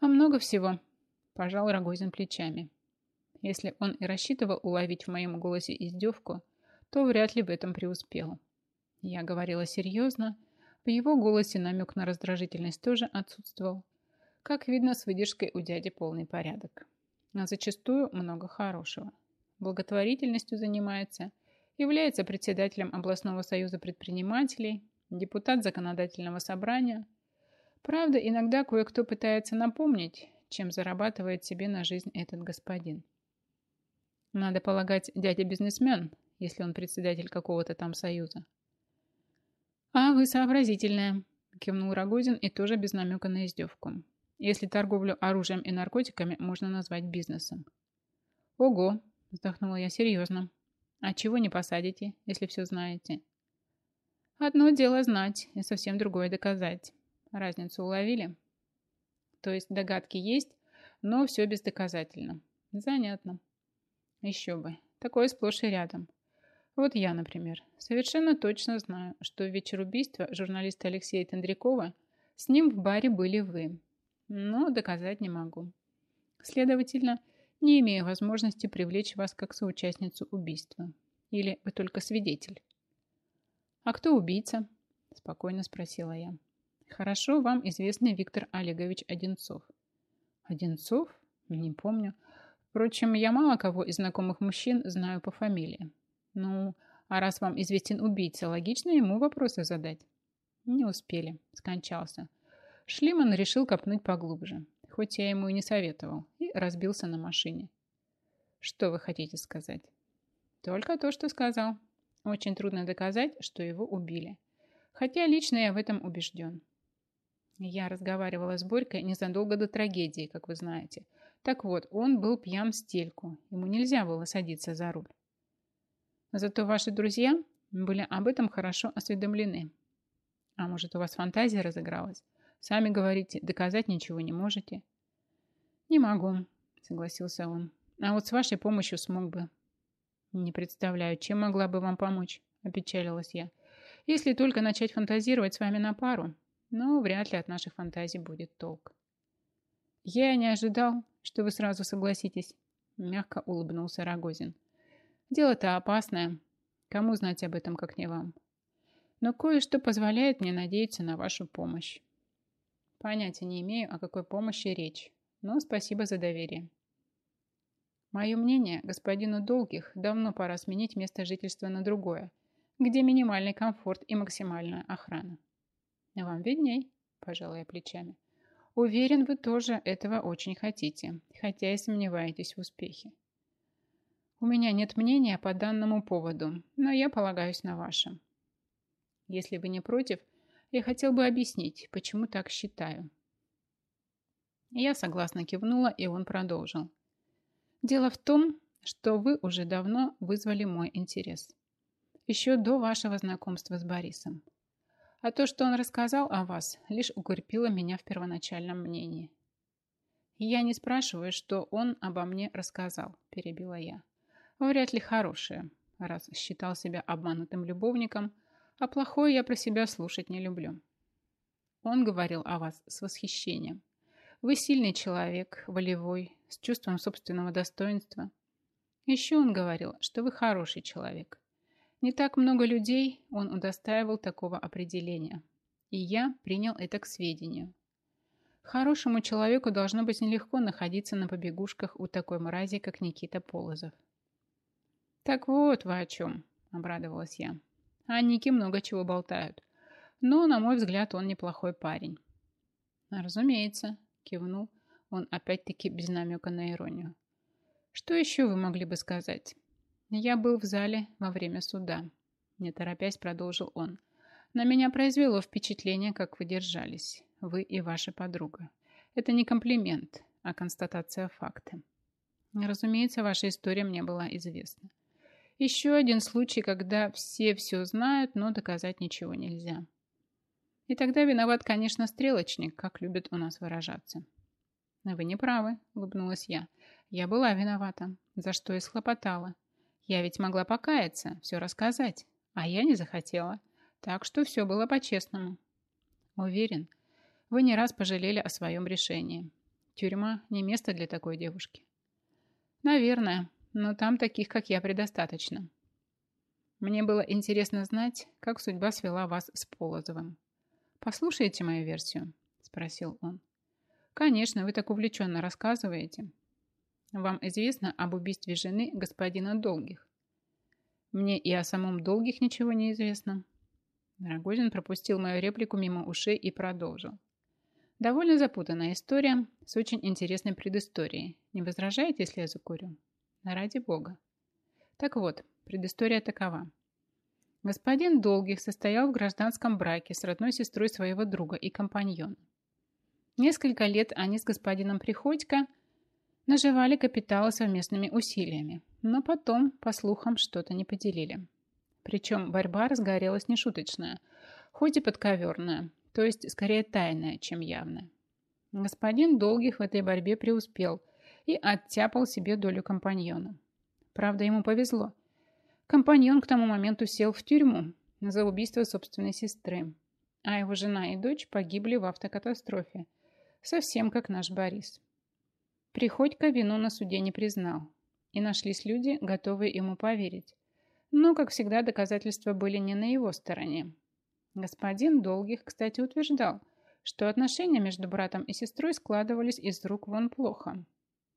«А много всего», – пожал Рогозин плечами. Если он и рассчитывал уловить в моем голосе издевку, то вряд ли в этом преуспел. Я говорила серьезно, в его голосе намек на раздражительность тоже отсутствовал. Как видно, с выдержкой у дяди полный порядок. А зачастую много хорошего. Благотворительностью занимается – является председателем областного союза предпринимателей, депутат законодательного собрания. Правда, иногда кое-кто пытается напомнить, чем зарабатывает себе на жизнь этот господин. Надо полагать, дядя бизнесмен, если он председатель какого-то там союза. «А вы сообразительная», – кивнул Рогозин и тоже без намека на издевку. «Если торговлю оружием и наркотиками можно назвать бизнесом». «Ого», – вздохнула я серьезно. «А чего не посадите, если все знаете?» «Одно дело знать, и совсем другое доказать. Разницу уловили?» «То есть догадки есть, но все бездоказательно. Занятно». «Еще бы. Такое сплошь и рядом. Вот я, например, совершенно точно знаю, что в вечер убийства журналиста Алексея Тендрякова с ним в баре были вы. Но доказать не могу. Следовательно, не имею возможности привлечь вас как соучастницу убийства. Или вы только свидетель. «А кто убийца?» – спокойно спросила я. «Хорошо вам известный Виктор Олегович Одинцов». «Одинцов? Не помню. Впрочем, я мало кого из знакомых мужчин знаю по фамилии. Ну, а раз вам известен убийца, логично ему вопросы задать. Не успели. Скончался. Шлиман решил копнуть поглубже, хоть я ему и не советовал, и разбился на машине. Что вы хотите сказать? Только то, что сказал. Очень трудно доказать, что его убили. Хотя лично я в этом убежден. Я разговаривала с Борькой незадолго до трагедии, как вы знаете. Так вот, он был пьян стельку. Ему нельзя было садиться за руль. Зато ваши друзья были об этом хорошо осведомлены. А может, у вас фантазия разыгралась? Сами говорите, доказать ничего не можете. Не могу, согласился он. А вот с вашей помощью смог бы. Не представляю, чем могла бы вам помочь, опечалилась я. Если только начать фантазировать с вами на пару. Но вряд ли от наших фантазий будет толк. Я не ожидал, что вы сразу согласитесь, мягко улыбнулся Рогозин. Дело-то опасное. Кому знать об этом, как не вам? Но кое-что позволяет мне надеяться на вашу помощь. Понятия не имею, о какой помощи речь, но спасибо за доверие. Мое мнение, господину Долгих давно пора сменить место жительства на другое, где минимальный комфорт и максимальная охрана. Вам видней, пожалуй, плечами. Уверен, вы тоже этого очень хотите, хотя и сомневаетесь в успехе. У меня нет мнения по данному поводу, но я полагаюсь на ваше. Если вы не против, я хотел бы объяснить, почему так считаю. Я согласно кивнула, и он продолжил. Дело в том, что вы уже давно вызвали мой интерес. Еще до вашего знакомства с Борисом. А то, что он рассказал о вас, лишь укрепило меня в первоначальном мнении. «Я не спрашиваю, что он обо мне рассказал», – перебила я вряд ли хорошее, раз считал себя обманутым любовником, а плохое я про себя слушать не люблю. Он говорил о вас с восхищением. Вы сильный человек, волевой, с чувством собственного достоинства. Еще он говорил, что вы хороший человек. Не так много людей он удостаивал такого определения. И я принял это к сведению. Хорошему человеку должно быть нелегко находиться на побегушках у такой мрази, как Никита Полозов. «Так вот вы о чем», — обрадовалась я. «О Нике много чего болтают. Но, на мой взгляд, он неплохой парень». «Разумеется», — кивнул он опять-таки без намека на иронию. «Что еще вы могли бы сказать?» «Я был в зале во время суда», — не торопясь продолжил он. «На меня произвело впечатление, как вы держались, вы и ваша подруга. Это не комплимент, а констатация факта. Разумеется, ваша история мне была известна. Еще один случай, когда все все знают, но доказать ничего нельзя. И тогда виноват, конечно, стрелочник, как любят у нас выражаться. Вы не правы, улыбнулась я. Я была виновата, за что и схлопотала. Я ведь могла покаяться, все рассказать, а я не захотела. Так что все было по-честному. Уверен, вы не раз пожалели о своем решении. Тюрьма не место для такой девушки. Наверное, но там таких, как я, предостаточно. Мне было интересно знать, как судьба свела вас с Полозовым. «Послушаете мою версию?» – спросил он. «Конечно, вы так увлеченно рассказываете. Вам известно об убийстве жены господина Долгих. Мне и о самом Долгих ничего не известно». Рогозин пропустил мою реплику мимо ушей и продолжил. Довольно запутанная история с очень интересной предысторией. Не возражаете, если я закурю? Ради бога. Так вот, предыстория такова. Господин Долгих состоял в гражданском браке с родной сестрой своего друга и компаньона. Несколько лет они с господином Приходько наживали капиталы совместными усилиями, но потом, по слухам, что-то не поделили. Причем борьба разгорелась нешуточная, хоть и подковерная, то есть скорее тайная, чем явная. Господин Долгих в этой борьбе преуспел и оттяпал себе долю компаньона. Правда, ему повезло – Компаньон к тому моменту сел в тюрьму за убийство собственной сестры, а его жена и дочь погибли в автокатастрофе, совсем как наш Борис. Приходько вину на суде не признал, и нашлись люди, готовые ему поверить. Но, как всегда, доказательства были не на его стороне. Господин Долгих, кстати, утверждал, что отношения между братом и сестрой складывались из рук вон плохо.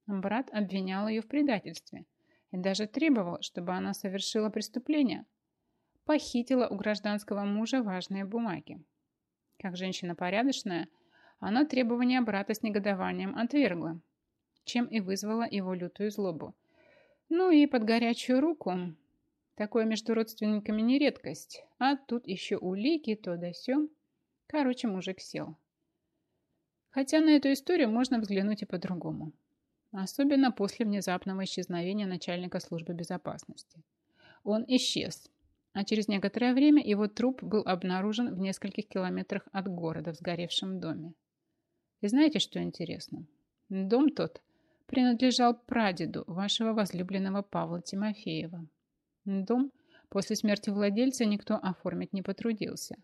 Брат обвинял ее в предательстве – и даже требовал, чтобы она совершила преступление. Похитила у гражданского мужа важные бумаги. Как женщина порядочная, она требования брата с негодованием отвергла, чем и вызвала его лютую злобу. Ну и под горячую руку. Такое между родственниками не редкость. А тут еще улики, то да сё. Короче, мужик сел. Хотя на эту историю можно взглянуть и по-другому. Особенно после внезапного исчезновения начальника службы безопасности. Он исчез, а через некоторое время его труп был обнаружен в нескольких километрах от города в сгоревшем доме. И знаете, что интересно? Дом тот принадлежал прадеду вашего возлюбленного Павла Тимофеева. Дом после смерти владельца никто оформить не потрудился.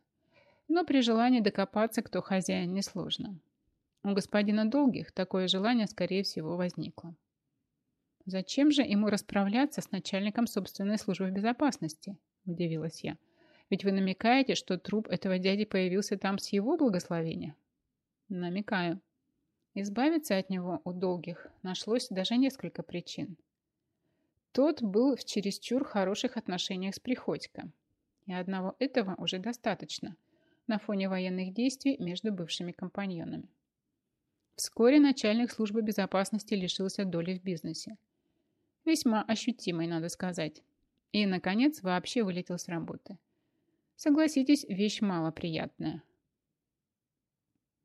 Но при желании докопаться, кто хозяин, несложно. У господина Долгих такое желание, скорее всего, возникло. «Зачем же ему расправляться с начальником собственной службы безопасности?» – удивилась я. «Ведь вы намекаете, что труп этого дяди появился там с его благословения?» «Намекаю. Избавиться от него у Долгих нашлось даже несколько причин. Тот был в чересчур хороших отношениях с Приходько, и одного этого уже достаточно на фоне военных действий между бывшими компаньонами. Вскоре начальник службы безопасности лишился доли в бизнесе. Весьма ощутимой, надо сказать. И, наконец, вообще вылетел с работы. Согласитесь, вещь малоприятная.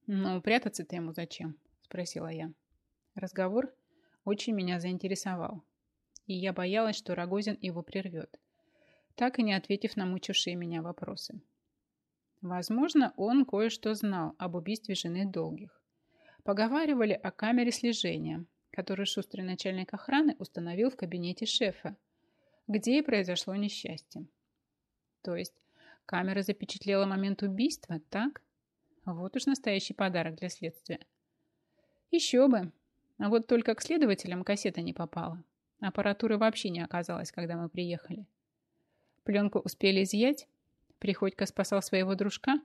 «Ну, прятаться-то ему зачем?» – спросила я. Разговор очень меня заинтересовал, и я боялась, что Рогозин его прервет, так и не ответив на мучившие меня вопросы. Возможно, он кое-что знал об убийстве жены Долгих. Поговаривали о камере слежения, которую шустрый начальник охраны установил в кабинете шефа, где и произошло несчастье. То есть камера запечатлела момент убийства, так? Вот уж настоящий подарок для следствия. Еще бы. А вот только к следователям кассета не попала. Аппаратуры вообще не оказалось, когда мы приехали. Пленку успели изъять? Приходько спасал своего дружка?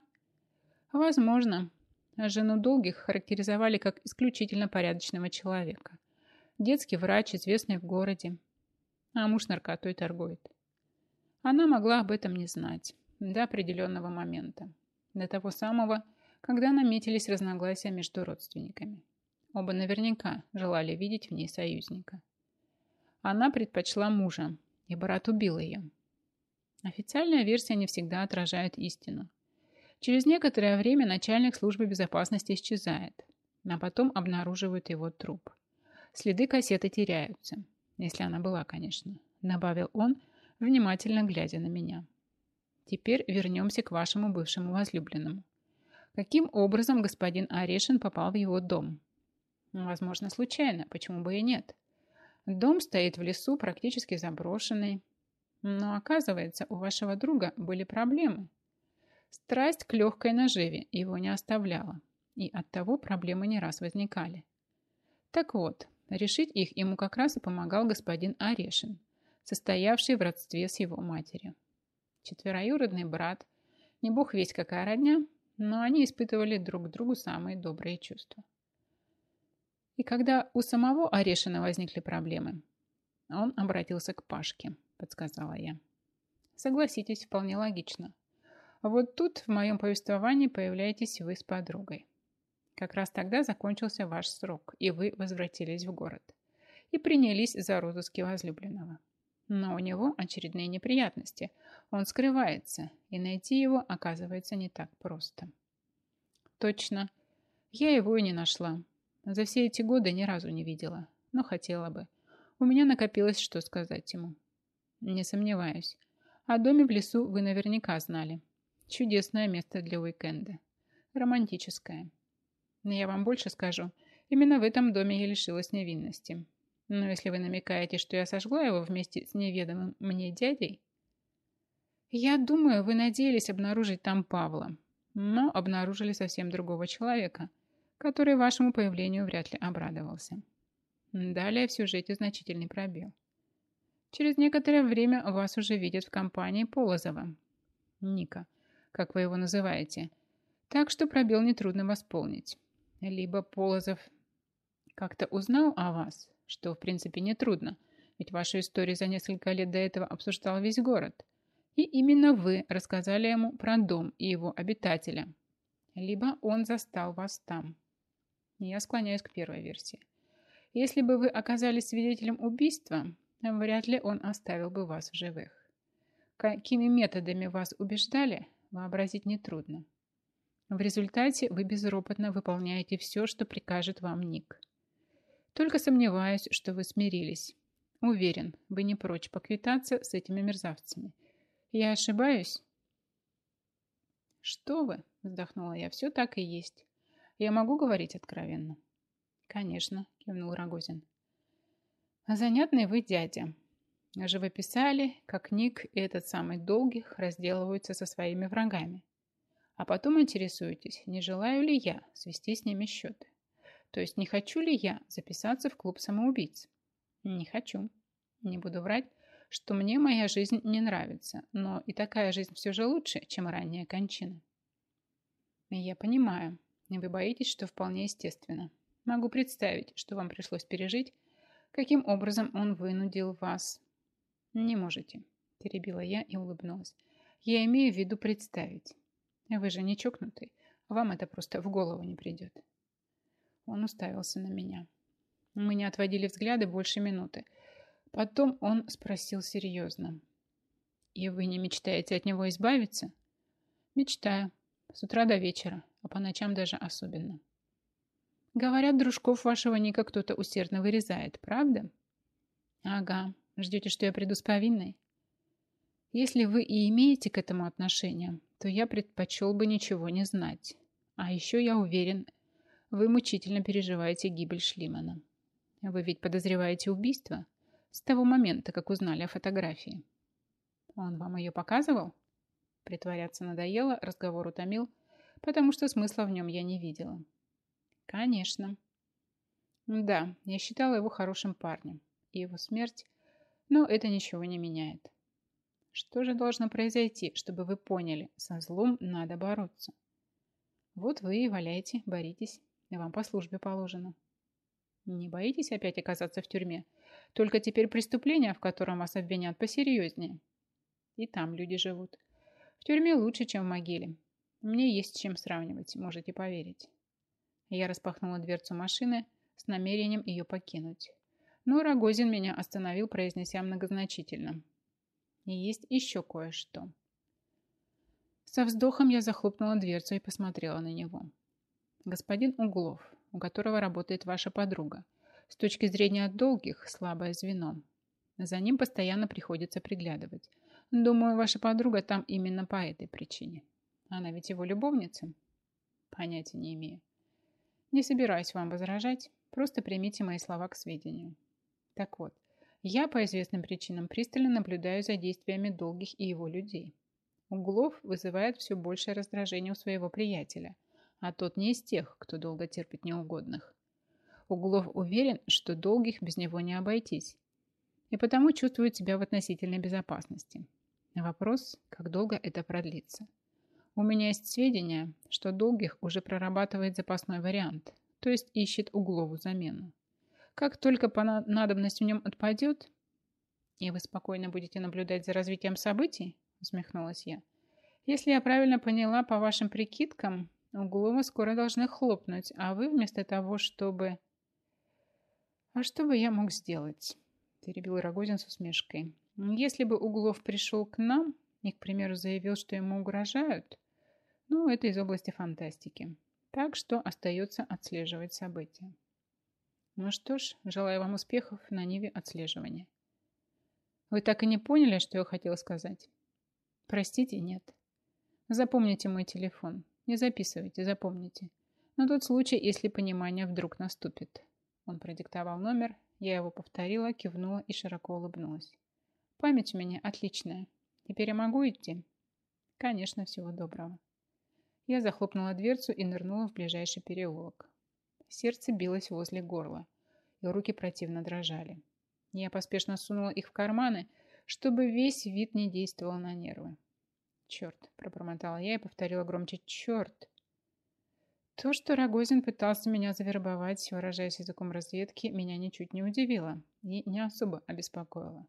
Возможно, а жену Долгих характеризовали как исключительно порядочного человека. Детский врач, известный в городе. А муж наркотой торгует. Она могла об этом не знать до определенного момента. До того самого, когда наметились разногласия между родственниками. Оба наверняка желали видеть в ней союзника. Она предпочла мужа, и брат убил ее. Официальная версия не всегда отражает истину. Через некоторое время начальник службы безопасности исчезает, а потом обнаруживают его труп. Следы кассеты теряются, если она была, конечно, добавил он, внимательно глядя на меня. Теперь вернемся к вашему бывшему возлюбленному. Каким образом господин Орешин попал в его дом? Возможно, случайно, почему бы и нет. Дом стоит в лесу, практически заброшенный. Но оказывается, у вашего друга были проблемы. Страсть к легкой наживе его не оставляла, и оттого проблемы не раз возникали. Так вот, решить их ему как раз и помогал господин Орешин, состоявший в родстве с его матерью. Четвероюродный брат, не бог весь какая родня, но они испытывали друг к другу самые добрые чувства. И когда у самого Орешина возникли проблемы, он обратился к Пашке, подсказала я. Согласитесь, вполне логично. Вот тут в моем повествовании появляетесь вы с подругой. Как раз тогда закончился ваш срок, и вы возвратились в город. И принялись за розыски возлюбленного. Но у него очередные неприятности. Он скрывается, и найти его оказывается не так просто. Точно. Я его и не нашла. За все эти годы ни разу не видела, но хотела бы. У меня накопилось, что сказать ему. Не сомневаюсь. О доме в лесу вы наверняка знали. Чудесное место для уикенда. Романтическое. Но я вам больше скажу. Именно в этом доме я лишилась невинности. Но если вы намекаете, что я сожгла его вместе с неведомым мне дядей... Я думаю, вы надеялись обнаружить там Павла, но обнаружили совсем другого человека, который вашему появлению вряд ли обрадовался. Далее в сюжете значительный пробел. Через некоторое время вас уже видят в компании Полозова. Ника, как вы его называете. Так что пробел нетрудно восполнить. Либо Полозов как-то узнал о вас, что в принципе нетрудно, ведь вашу историю за несколько лет до этого обсуждал весь город. И именно вы рассказали ему про дом и его обитателя. Либо он застал вас там. Я склоняюсь к первой версии. Если бы вы оказались свидетелем убийства, вряд ли он оставил бы вас в живых. Какими методами вас убеждали, вообразить нетрудно. В результате вы безропотно выполняете все, что прикажет вам Ник. Только сомневаюсь, что вы смирились. Уверен, вы не прочь поквитаться с этими мерзавцами. Я ошибаюсь? Что вы, вздохнула я, все так и есть. Я могу говорить откровенно? Конечно, кивнул Рогозин. Занятный вы дядя. Живописали, как Ник и этот самый Долгих разделываются со своими врагами. А потом интересуетесь, не желаю ли я свести с ними счеты. То есть не хочу ли я записаться в клуб самоубийц? Не хочу. Не буду врать, что мне моя жизнь не нравится, но и такая жизнь все же лучше, чем ранняя кончина. Я понимаю, вы боитесь, что вполне естественно. Могу представить, что вам пришлось пережить, каким образом он вынудил вас. Не можете, перебила я и улыбнулась. Я имею в виду представить. Вы же не чокнутый, вам это просто в голову не придет. Он уставился на меня. Мы не отводили взгляды больше минуты. Потом он спросил серьезно. «И вы не мечтаете от него избавиться?» «Мечтаю. С утра до вечера, а по ночам даже особенно». «Говорят, дружков вашего Ника кто-то усердно вырезает, правда?» «Ага. Ждете, что я приду с повинной?» «Если вы и имеете к этому отношение, то я предпочел бы ничего не знать. А еще я уверен, вы мучительно переживаете гибель Шлимана. Вы ведь подозреваете убийство с того момента, как узнали о фотографии. Он вам ее показывал? Притворяться надоело, разговор утомил, потому что смысла в нем я не видела. Конечно. Да, я считала его хорошим парнем. И его смерть... Но это ничего не меняет. Что же должно произойти, чтобы вы поняли, со злом надо бороться? Вот вы и валяйте, боритесь. Вам по службе положено. Не боитесь опять оказаться в тюрьме? Только теперь преступление, в котором вас обвинят, посерьезнее. И там люди живут. В тюрьме лучше, чем в могиле. Мне есть чем сравнивать, можете поверить. Я распахнула дверцу машины с намерением ее покинуть. Но Рогозин меня остановил, произнеся многозначительно. И есть еще кое-что. Со вздохом я захлопнула дверцу и посмотрела на него. Господин Углов, у которого работает ваша подруга. С точки зрения долгих, слабое звено. За ним постоянно приходится приглядывать. Думаю, ваша подруга там именно по этой причине. Она ведь его любовница? Понятия не имею. Не собираюсь вам возражать, просто примите мои слова к сведению. Так вот, я по известным причинам пристально наблюдаю за действиями долгих и его людей. Углов вызывает все большее раздражение у своего приятеля, а тот не из тех, кто долго терпит неугодных. Углов уверен, что долгих без него не обойтись, и потому чувствует себя в относительной безопасности. Вопрос, как долго это продлится. У меня есть сведения, что долгих уже прорабатывает запасной вариант, то есть ищет Углову замену. Как только по надобности в нем отпадет, и вы спокойно будете наблюдать за развитием событий, усмехнулась я. Если я правильно поняла по вашим прикидкам, Углова скоро должны хлопнуть, а вы вместо того, чтобы... А что бы я мог сделать? Перебил Рогозин с усмешкой. Если бы Углов пришел к нам и, к примеру, заявил, что ему угрожают, ну, это из области фантастики. Так что остается отслеживать события. Ну что ж, желаю вам успехов на ниве отслеживания. Вы так и не поняли, что я хотела сказать? Простите, нет. Запомните мой телефон. Не записывайте, запомните. На тот случай, если понимание вдруг наступит. Он продиктовал номер, я его повторила, кивнула и широко улыбнулась. Память у меня отличная. Теперь я могу идти? Конечно, всего доброго. Я захлопнула дверцу и нырнула в ближайший переулок. Сердце билось возле горла, и руки противно дрожали. Я поспешно сунула их в карманы, чтобы весь вид не действовал на нервы. «Черт!» – пробормотала я и повторила громче «Черт!». То, что Рогозин пытался меня завербовать, выражаясь языком разведки, меня ничуть не удивило и не особо обеспокоило.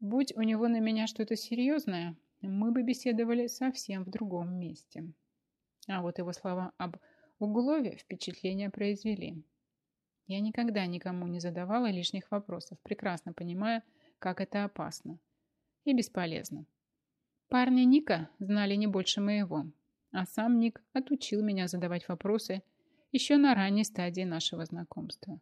Будь у него на меня что-то серьезное, мы бы беседовали совсем в другом месте. А вот его слова об Углове впечатление произвели. Я никогда никому не задавала лишних вопросов, прекрасно понимая, как это опасно и бесполезно. Парни Ника знали не больше моего, а сам Ник отучил меня задавать вопросы еще на ранней стадии нашего знакомства.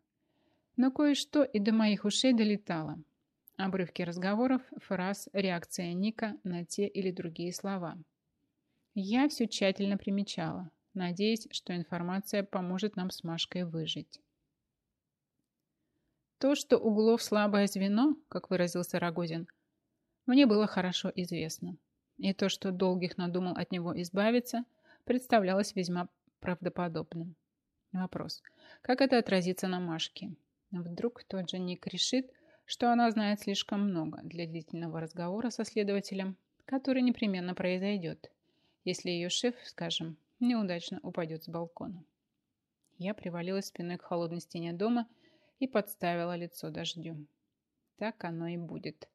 Но кое-что и до моих ушей долетало – Обрывки разговоров, фраз, реакция Ника на те или другие слова. Я все тщательно примечала, надеясь, что информация поможет нам с Машкой выжить. То, что углов слабое звено, как выразился Рогозин, мне было хорошо известно. И то, что Долгих надумал от него избавиться, представлялось весьма правдоподобным. Вопрос. Как это отразится на Машке? Вдруг тот же Ник решит, что она знает слишком много для длительного разговора со следователем, который непременно произойдет, если ее шеф, скажем, неудачно упадет с балкона. Я привалилась спиной к холодной стене дома и подставила лицо дождю. Так оно и будет.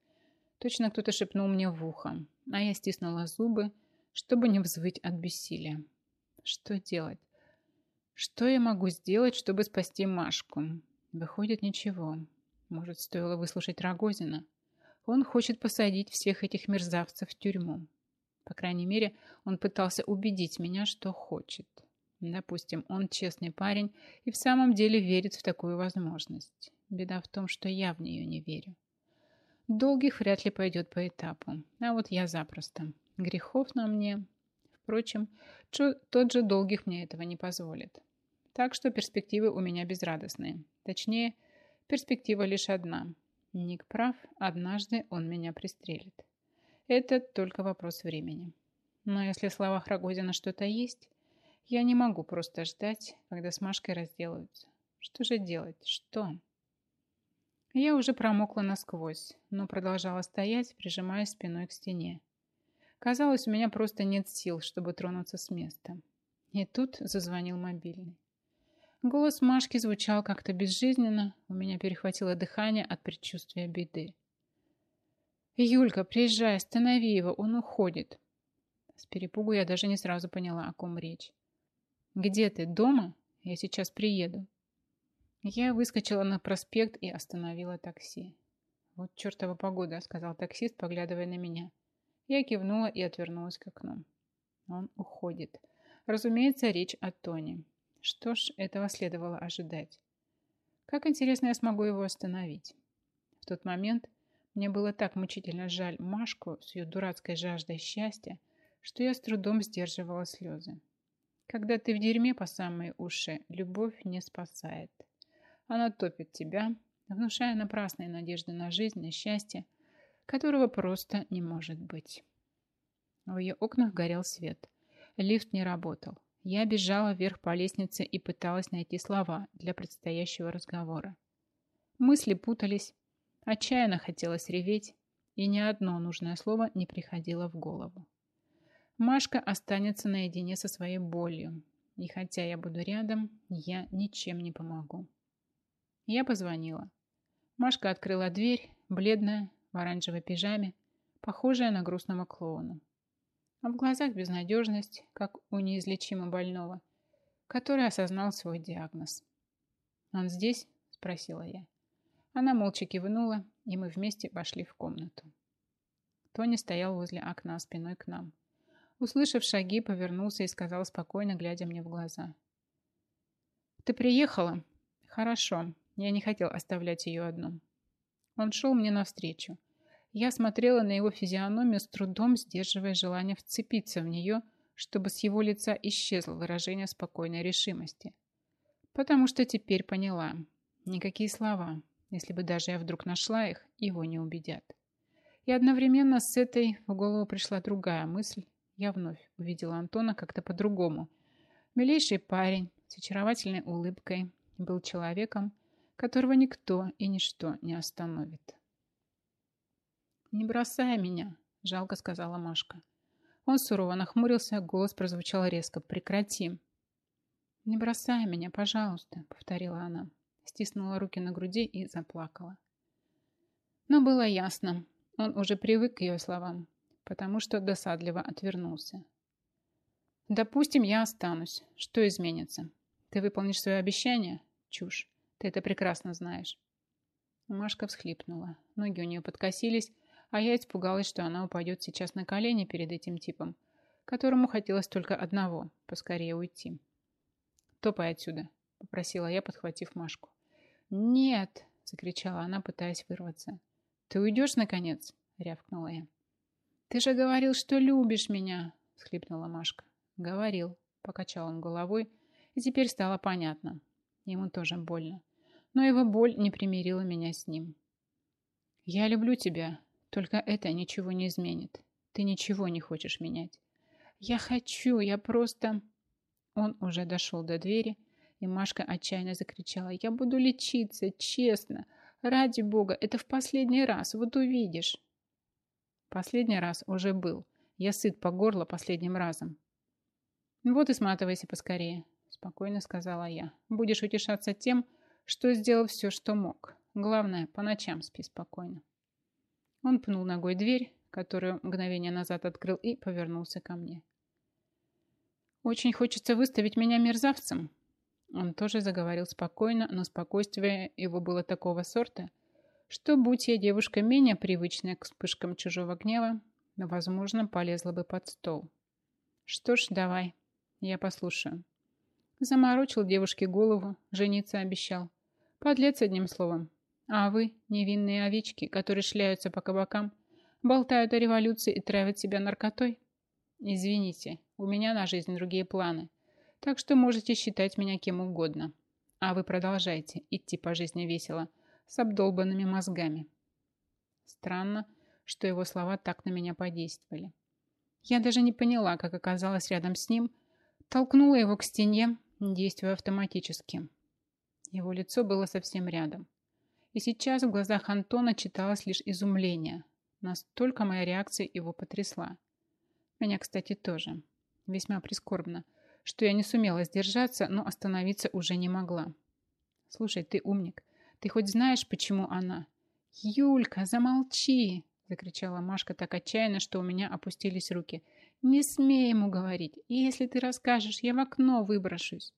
Точно кто-то шепнул мне в ухо, а я стиснула зубы, чтобы не взвыть от бессилия. Что делать? Что я могу сделать, чтобы спасти Машку? Выходит, ничего. Может, стоило выслушать Рогозина? Он хочет посадить всех этих мерзавцев в тюрьму. По крайней мере, он пытался убедить меня, что хочет. Допустим, он честный парень и в самом деле верит в такую возможность. Беда в том, что я в нее не верю. Долгих вряд ли пойдет по этапу, а вот я запросто. Грехов на мне. Впрочем, тот же Долгих мне этого не позволит. Так что перспективы у меня безрадостные. Точнее, Перспектива лишь одна. Ник прав, однажды он меня пристрелит. Это только вопрос времени. Но если в словах Рогозина что-то есть, я не могу просто ждать, когда с Машкой разделаются. Что же делать? Что? Я уже промокла насквозь, но продолжала стоять, прижимая спиной к стене. Казалось, у меня просто нет сил, чтобы тронуться с места. И тут зазвонил мобильный. Голос Машки звучал как-то безжизненно, у меня перехватило дыхание от предчувствия беды. «Юлька, приезжай, останови его, он уходит». С перепугу я даже не сразу поняла, о ком речь. «Где ты? Дома? Я сейчас приеду». Я выскочила на проспект и остановила такси. «Вот чертова погода», — сказал таксист, поглядывая на меня. Я кивнула и отвернулась к окну. Он уходит. Разумеется, речь о Тоне. Что ж, этого следовало ожидать. Как интересно я смогу его остановить. В тот момент мне было так мучительно жаль Машку с ее дурацкой жаждой счастья, что я с трудом сдерживала слезы. Когда ты в дерьме по самые уши, любовь не спасает. Она топит тебя, внушая напрасные надежды на жизнь и счастье, которого просто не может быть. В ее окнах горел свет. Лифт не работал. Я бежала вверх по лестнице и пыталась найти слова для предстоящего разговора. Мысли путались, отчаянно хотелось реветь, и ни одно нужное слово не приходило в голову. Машка останется наедине со своей болью, и хотя я буду рядом, я ничем не помогу. Я позвонила. Машка открыла дверь, бледная, в оранжевой пижаме, похожая на грустного клоуна. а в глазах безнадежность, как у неизлечимо больного, который осознал свой диагноз. «Он здесь?» – спросила я. Она молча кивнула, и мы вместе вошли в комнату. Тони стоял возле окна спиной к нам. Услышав шаги, повернулся и сказал спокойно, глядя мне в глаза. «Ты приехала?» «Хорошо. Я не хотел оставлять ее одну». Он шел мне навстречу. Я смотрела на его физиономию с трудом, сдерживая желание вцепиться в нее, чтобы с его лица исчезло выражение спокойной решимости. Потому что теперь поняла. Никакие слова, если бы даже я вдруг нашла их, его не убедят. И одновременно с этой в голову пришла другая мысль. Я вновь увидела Антона как-то по-другому. Милейший парень с очаровательной улыбкой был человеком, которого никто и ничто не остановит. «Не бросай меня», – жалко сказала Машка. Он сурово нахмурился, голос прозвучал резко. «Прекрати». «Не бросай меня, пожалуйста», – повторила она. Стиснула руки на груди и заплакала. Но было ясно. Он уже привык к ее словам, потому что досадливо отвернулся. «Допустим, я останусь. Что изменится? Ты выполнишь свое обещание? Чушь. Ты это прекрасно знаешь». Машка всхлипнула. Ноги у нее подкосились, а я испугалась, что она упадет сейчас на колени перед этим типом, которому хотелось только одного – поскорее уйти. «Топай отсюда», – попросила я, подхватив Машку. «Нет!» – закричала она, пытаясь вырваться. «Ты уйдешь, наконец?» – рявкнула я. «Ты же говорил, что любишь меня!» – схлипнула Машка. «Говорил», – покачал он головой, и теперь стало понятно. Ему тоже больно. Но его боль не примирила меня с ним. «Я люблю тебя», только это ничего не изменит. Ты ничего не хочешь менять. Я хочу, я просто... Он уже дошел до двери, и Машка отчаянно закричала. Я буду лечиться, честно. Ради бога, это в последний раз, вот увидишь. Последний раз уже был. Я сыт по горло последним разом. Вот и сматывайся поскорее, спокойно сказала я. Будешь утешаться тем, что сделал все, что мог. Главное, по ночам спи спокойно. Он пнул ногой дверь, которую мгновение назад открыл, и повернулся ко мне. «Очень хочется выставить меня мерзавцем». Он тоже заговорил спокойно, но спокойствие его было такого сорта, что, будь я девушка менее привычная к вспышкам чужого гнева, возможно, полезла бы под стол. «Что ж, давай, я послушаю». Заморочил девушке голову, жениться обещал. Подлец одним словом. А вы, невинные овечки, которые шляются по кабакам, болтают о революции и травят себя наркотой? Извините, у меня на жизнь другие планы, так что можете считать меня кем угодно. А вы продолжайте идти по жизни весело, с обдолбанными мозгами. Странно, что его слова так на меня подействовали. Я даже не поняла, как оказалась рядом с ним, толкнула его к стене, действуя автоматически. Его лицо было совсем рядом. И сейчас в глазах Антона читалось лишь изумление. Настолько моя реакция его потрясла. Меня, кстати, тоже. Весьма прискорбно, что я не сумела сдержаться, но остановиться уже не могла. «Слушай, ты умник. Ты хоть знаешь, почему она?» «Юлька, замолчи!» закричала Машка так отчаянно, что у меня опустились руки. «Не смей ему говорить. Если ты расскажешь, я в окно выброшусь».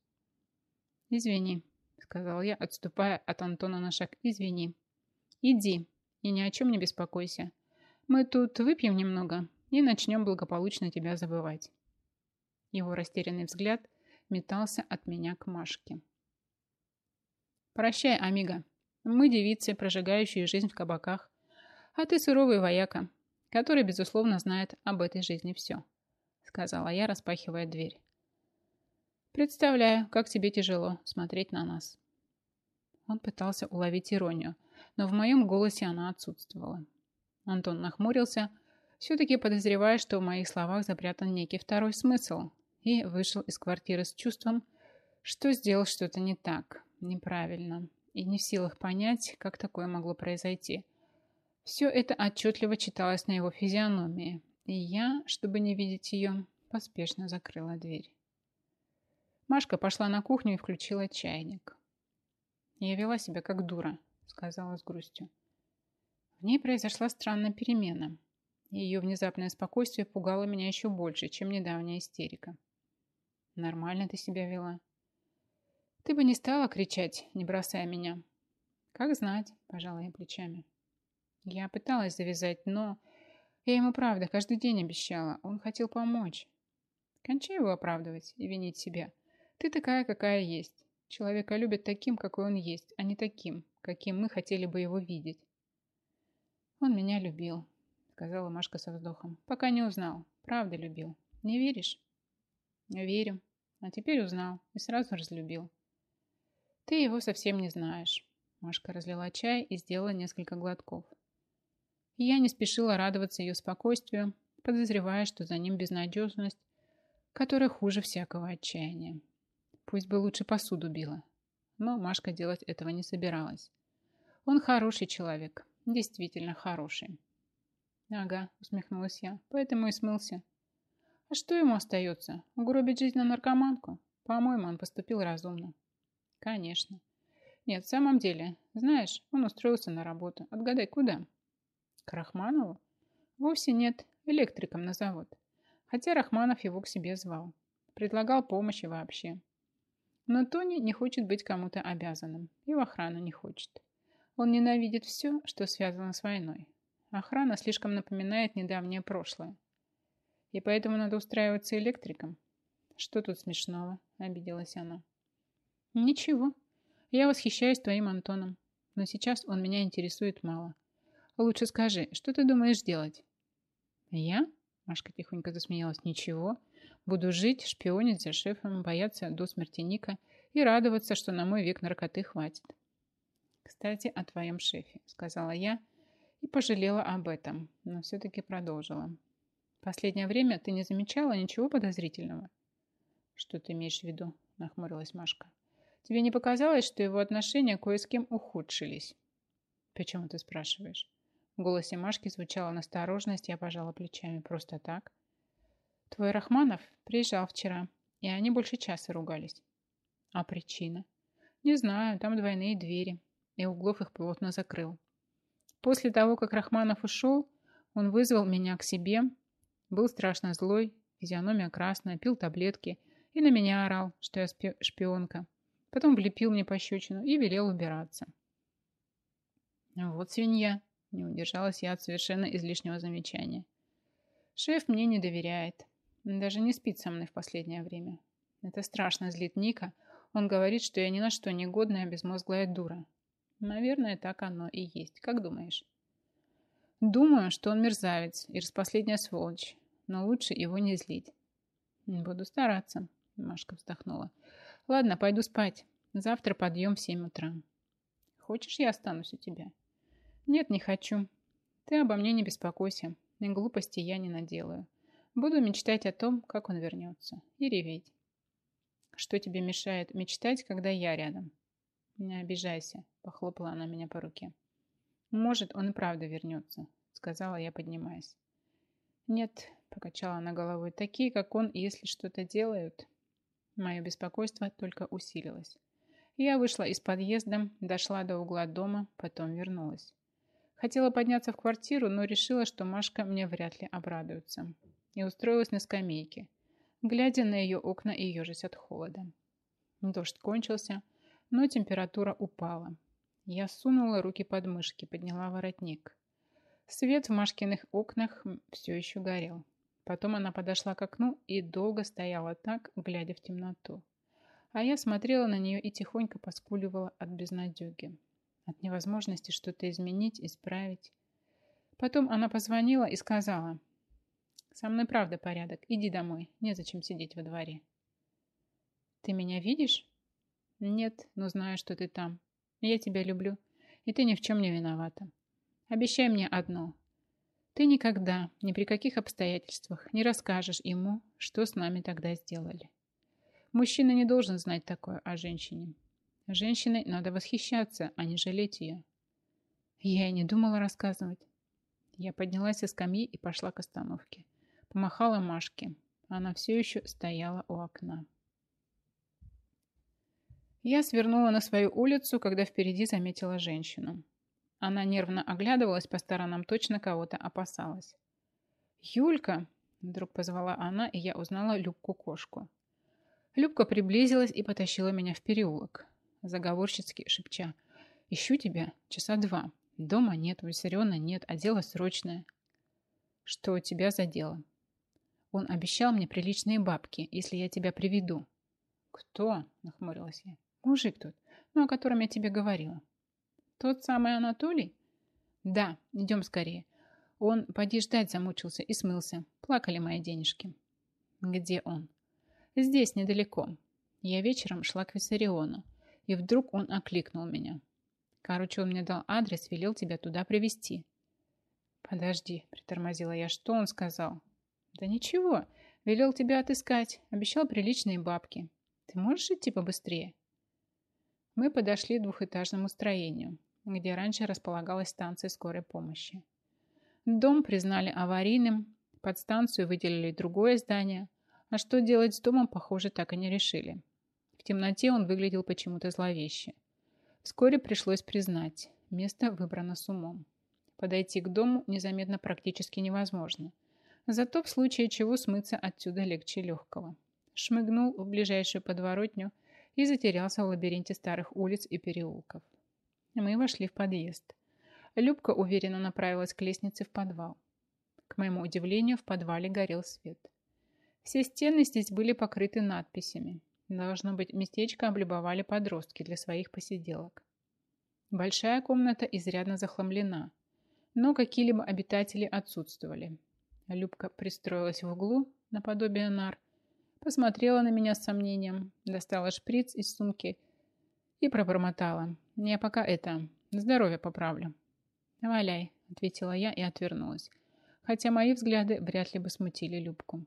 «Извини», сказал я, отступая от Антона на шаг. «Извини. Иди и ни о чем не беспокойся. Мы тут выпьем немного и начнем благополучно тебя забывать». Его растерянный взгляд метался от меня к Машке. «Прощай, Амиго. Мы девицы, прожигающие жизнь в кабаках, а ты суровый вояка, который, безусловно, знает об этой жизни все», сказала я, распахивая дверь. Представляю, как тебе тяжело смотреть на нас. Он пытался уловить иронию, но в моем голосе она отсутствовала. Антон нахмурился, все-таки подозревая, что в моих словах запрятан некий второй смысл, и вышел из квартиры с чувством, что сделал что-то не так, неправильно, и не в силах понять, как такое могло произойти. Все это отчетливо читалось на его физиономии, и я, чтобы не видеть ее, поспешно закрыла дверь. Машка пошла на кухню и включила чайник. «Я вела себя как дура», — сказала с грустью. В ней произошла странная перемена. Ее внезапное спокойствие пугало меня еще больше, чем недавняя истерика. Нормально ты себя вела. Ты бы не стала кричать, не бросая меня. Как знать, пожала я плечами. Я пыталась завязать, но... Я ему правда каждый день обещала. Он хотел помочь. Кончай его оправдывать и винить себя. Ты такая, какая есть. Человека любят таким, какой он есть, а не таким, каким мы хотели бы его видеть. Он меня любил, сказала Машка со вздохом. Пока не узнал. Правда любил. Не веришь? Верю. А теперь узнал и сразу разлюбил. Ты его совсем не знаешь. Машка разлила чай и сделала несколько глотков. Я не спешила радоваться ее спокойствию, подозревая, что за ним безнадежность, которая хуже всякого отчаяния. Пусть бы лучше посуду била. Но Машка делать этого не собиралась. Он хороший человек, действительно хороший. Ага, усмехнулась я, поэтому и смылся. А что ему остается? Угробить жизнь на наркоманку? По-моему, он поступил разумно. Конечно. Нет, в самом деле, знаешь, он устроился на работу. Отгадай, куда? К Рахманову? Вовсе нет, электриком на завод. Хотя Рахманов его к себе звал. Предлагал помощи вообще. Но Тони не хочет быть кому-то обязанным. И в охрану не хочет. Он ненавидит все, что связано с войной. Охрана слишком напоминает недавнее прошлое. И поэтому надо устраиваться электриком. Что тут смешного? Обиделась она. Ничего. Я восхищаюсь твоим Антоном. Но сейчас он меня интересует мало. Лучше скажи, что ты думаешь делать? Я? Машка тихонько засмеялась. Ничего. Буду жить, шпионить за шефом, бояться до смерти Ника и радоваться, что на мой век наркоты хватит. Кстати, о твоем шефе, сказала я, — и пожалела об этом, но все-таки продолжила. Последнее время ты не замечала ничего подозрительного? Что ты имеешь в виду? Нахмурилась Машка. Тебе не показалось, что его отношения кое с кем ухудшились? Почему ты спрашиваешь? В голосе Машки звучала настороженность, я пожала плечами. Просто так? Твой Рахманов приезжал вчера, и они больше часа ругались. А причина? Не знаю, там двойные двери, и углов их плотно закрыл. После того, как Рахманов ушел, он вызвал меня к себе, был страшно злой, физиономия красная, пил таблетки и на меня орал, что я шпионка. Потом влепил мне пощечину и велел убираться. Вот свинья, не удержалась я от совершенно излишнего замечания. Шеф мне не доверяет. Даже не спит со мной в последнее время. Это страшно злит Ника. Он говорит, что я ни на что негодная безмозглая дура. Наверное, так оно и есть. Как думаешь? Думаю, что он мерзавец и распоследняя сволочь, но лучше его не злить. Буду стараться, Машка вздохнула. Ладно, пойду спать. Завтра подъем в семь утра. Хочешь, я останусь у тебя? Нет, не хочу. Ты обо мне не беспокойся. И глупости я не наделаю. Буду мечтать о том, как он вернется. И реветь. Что тебе мешает мечтать, когда я рядом? «Не обижайся», – похлопала она меня по руке. «Может, он и правда вернется», – сказала я, поднимаясь. «Нет», – покачала она головой, – «такие, как он, если что-то делают...» Мое беспокойство только усилилось. Я вышла из подъезда, дошла до угла дома, потом вернулась. Хотела подняться в квартиру, но решила, что Машка мне вряд ли обрадуется. И устроилась на скамейке, глядя на ее окна и ежась от холода. Дождь кончился, но температура упала. Я сунула руки под мышки, подняла воротник. Свет в Машкиных окнах все еще горел. Потом она подошла к окну и долго стояла так, глядя в темноту. А я смотрела на нее и тихонько поскуливала от безнадеги. От невозможности что-то изменить, исправить. Потом она позвонила и сказала, «Со мной правда порядок, иди домой, незачем сидеть во дворе». «Ты меня видишь?» Нет, но знаю, что ты там. Я тебя люблю, и ты ни в чем не виновата. Обещай мне одно. Ты никогда, ни при каких обстоятельствах не расскажешь ему, что с нами тогда сделали. Мужчина не должен знать такое о женщине. Женщиной надо восхищаться, а не жалеть ее. Я и не думала рассказывать. Я поднялась со скамьи и пошла к остановке. Помахала Машке. Она все еще стояла у окна. Я свернула на свою улицу, когда впереди заметила женщину. Она нервно оглядывалась по сторонам, точно кого-то опасалась. «Юлька!» – вдруг позвала она, и я узнала Любку-кошку. Любка приблизилась и потащила меня в переулок, заговорщицки шепча. «Ищу тебя часа два. Дома нет, Виссариона нет, а дело срочное». «Что у тебя за дело?» «Он обещал мне приличные бабки, если я тебя приведу». «Кто?» – нахмурилась я. «Мужик тот, ну, о котором я тебе говорила». «Тот самый Анатолий?» «Да, идем скорее. Он, поди ждать, замучился и смылся. Плакали мои денежки». «Где он?» «Здесь, недалеко. Я вечером шла к Виссариону, и вдруг он окликнул меня. Короче, он мне дал адрес, велел тебя туда привезти. «Подожди», — притормозила я, — «что он сказал?» «Да ничего, велел тебя отыскать, обещал приличные бабки. Ты можешь идти побыстрее?» Мы подошли к двухэтажному строению где раньше располагалась станция скорой помощи. Дом признали аварийным, под станцию выделили другое здание, а что делать с домом, похоже, так и не решили. В темноте он выглядел почему-то зловеще. Вскоре пришлось признать, место выбрано с умом. Подойти к дому незаметно практически невозможно. Зато в случае чего смыться отсюда легче легкого. Шмыгнул в ближайшую подворотню и затерялся в лабиринте старых улиц и переулков. Мы вошли в подъезд. Любка уверенно направилась к лестнице в подвал. К моему удивлению, в подвале горел свет. Все стены здесь были покрыты надписями. Должно быть, местечко облюбовали подростки для своих посиделок. Большая комната изрядно захламлена, но какие-либо обитатели отсутствовали. Любка пристроилась в углу, наподобие нар, посмотрела на меня с сомнением, достала шприц из сумки и пробормотала. «Я пока это, здоровье поправлю». «Валяй», — ответила я и отвернулась, хотя мои взгляды вряд ли бы смутили Любку.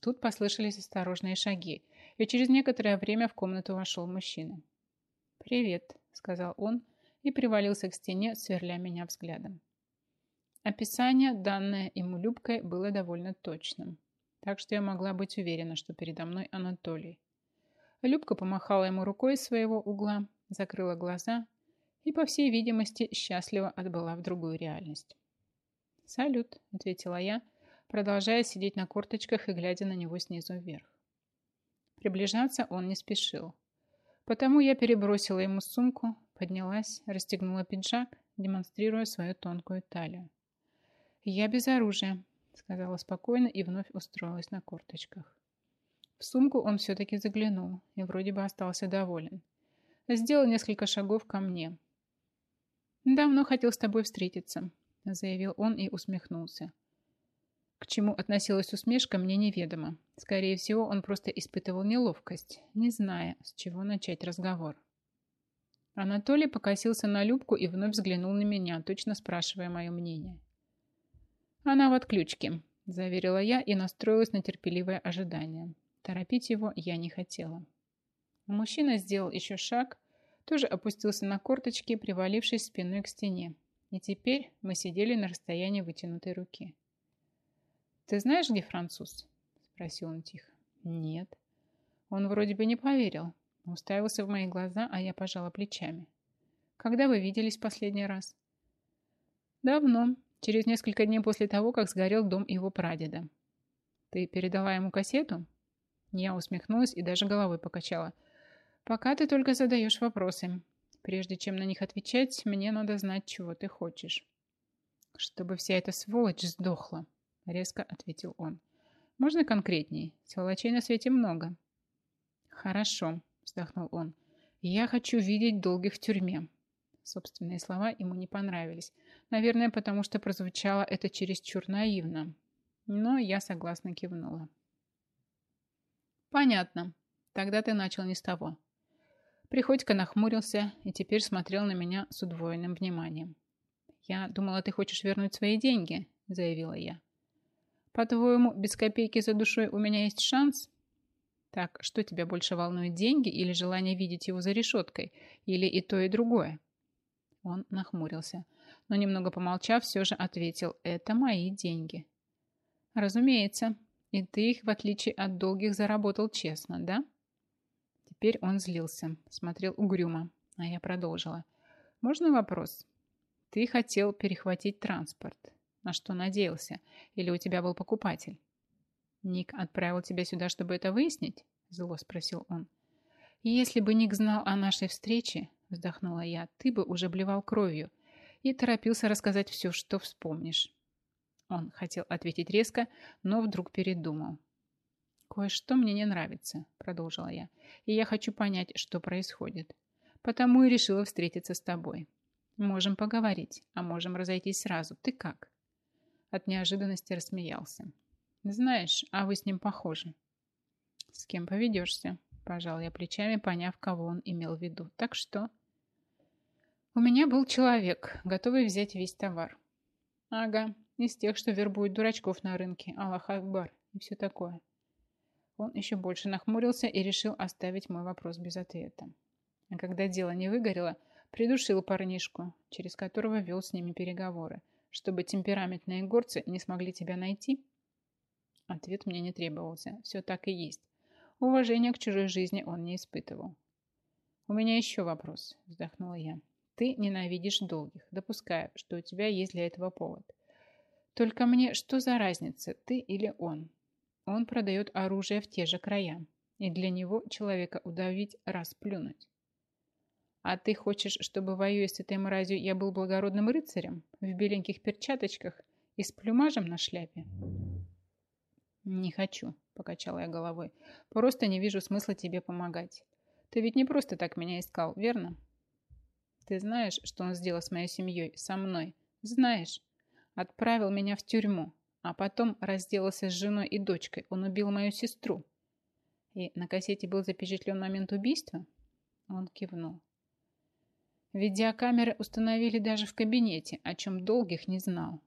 Тут послышались осторожные шаги, и через некоторое время в комнату вошел мужчина. «Привет», — сказал он и привалился к стене, сверля меня взглядом. Описание, данное ему Любкой, было довольно точным, так что я могла быть уверена, что передо мной Анатолий. Любка помахала ему рукой из своего угла, закрыла глаза и, по всей видимости, счастливо отбыла в другую реальность. «Салют», — ответила я, продолжая сидеть на корточках и глядя на него снизу вверх. Приближаться он не спешил. Потому я перебросила ему сумку, поднялась, расстегнула пиджак, демонстрируя свою тонкую талию. «Я без оружия», — сказала спокойно и вновь устроилась на корточках. В сумку он все-таки заглянул и вроде бы остался доволен. Сделал несколько шагов ко мне. «Давно хотел с тобой встретиться», — заявил он и усмехнулся. К чему относилась усмешка, мне неведомо. Скорее всего, он просто испытывал неловкость, не зная, с чего начать разговор. Анатолий покосился на Любку и вновь взглянул на меня, точно спрашивая мое мнение. «Она в отключке», – заверила я и настроилась на терпеливое ожидание. Торопить его я не хотела. Мужчина сделал еще шаг, тоже опустился на корточки, привалившись спиной к стене. И теперь мы сидели на расстоянии вытянутой руки. «Ты знаешь, где француз?» – спросил он тихо. «Нет». Он вроде бы не поверил. Уставился в мои глаза, а я пожала плечами. «Когда вы виделись последний раз?» «Давно. Через несколько дней после того, как сгорел дом его прадеда». «Ты передала ему кассету?» Я усмехнулась и даже головой покачала. «Пока ты только задаешь вопросы. Прежде чем на них отвечать, мне надо знать, чего ты хочешь». «Чтобы вся эта сволочь сдохла», — резко ответил он. «Можно конкретней? Сволочей на свете много». «Хорошо», — вздохнул он. «Я хочу видеть долгих в тюрьме». Собственные слова ему не понравились. Наверное, потому что прозвучало это чересчур наивно. Но я согласно кивнула. «Понятно. Тогда ты начал не с того». Приходько нахмурился и теперь смотрел на меня с удвоенным вниманием. «Я думала, ты хочешь вернуть свои деньги», — заявила я. «По-твоему, без копейки за душой у меня есть шанс?» «Так, что тебя больше волнует, деньги или желание видеть его за решеткой? Или и то, и другое?» Он нахмурился, но немного помолчав, все же ответил «Это мои деньги». «Разумеется», и ты их, в отличие от долгих, заработал честно, да? Теперь он злился, смотрел угрюмо, а я продолжила. Можно вопрос? Ты хотел перехватить транспорт. На что надеялся? Или у тебя был покупатель? Ник отправил тебя сюда, чтобы это выяснить? Зло спросил он. Если бы Ник знал о нашей встрече, вздохнула я, ты бы уже блевал кровью и торопился рассказать все, что вспомнишь. Он хотел ответить резко, но вдруг передумал. «Кое-что мне не нравится», — продолжила я, «и я хочу понять, что происходит. Потому и решила встретиться с тобой. Можем поговорить, а можем разойтись сразу. Ты как?» От неожиданности рассмеялся. «Знаешь, а вы с ним похожи». «С кем поведешься?» Пожал я плечами, поняв, кого он имел в виду. «Так что?» «У меня был человек, готовый взять весь товар». «Ага, из тех, что вербуют дурачков на рынке, Аллах Акбар и все такое». Он еще больше нахмурился и решил оставить мой вопрос без ответа. А когда дело не выгорело, придушил парнишку, через которого вел с ними переговоры, чтобы темпераментные горцы не смогли тебя найти. Ответ мне не требовался. Все так и есть. Уважения к чужой жизни он не испытывал. «У меня еще вопрос», – вздохнула я. «Ты ненавидишь долгих, допуская, что у тебя есть для этого повод. Только мне что за разница, ты или он? Он продает оружие в те же края, и для него человека удавить, расплюнуть. А ты хочешь, чтобы, воюя с этой мразью, я был благородным рыцарем в беленьких перчаточках и с плюмажем на шляпе? Не хочу, покачала я головой. Просто не вижу смысла тебе помогать. Ты ведь не просто так меня искал, верно? Ты знаешь, что он сделал с моей семьей, со мной? Знаешь? Отправил меня в тюрьму, а потом разделался с женой и дочкой. Он убил мою сестру. И на кассете был запечатлен момент убийства? Он кивнул. Видеокамеры установили даже в кабинете, о чем Долгих не знал.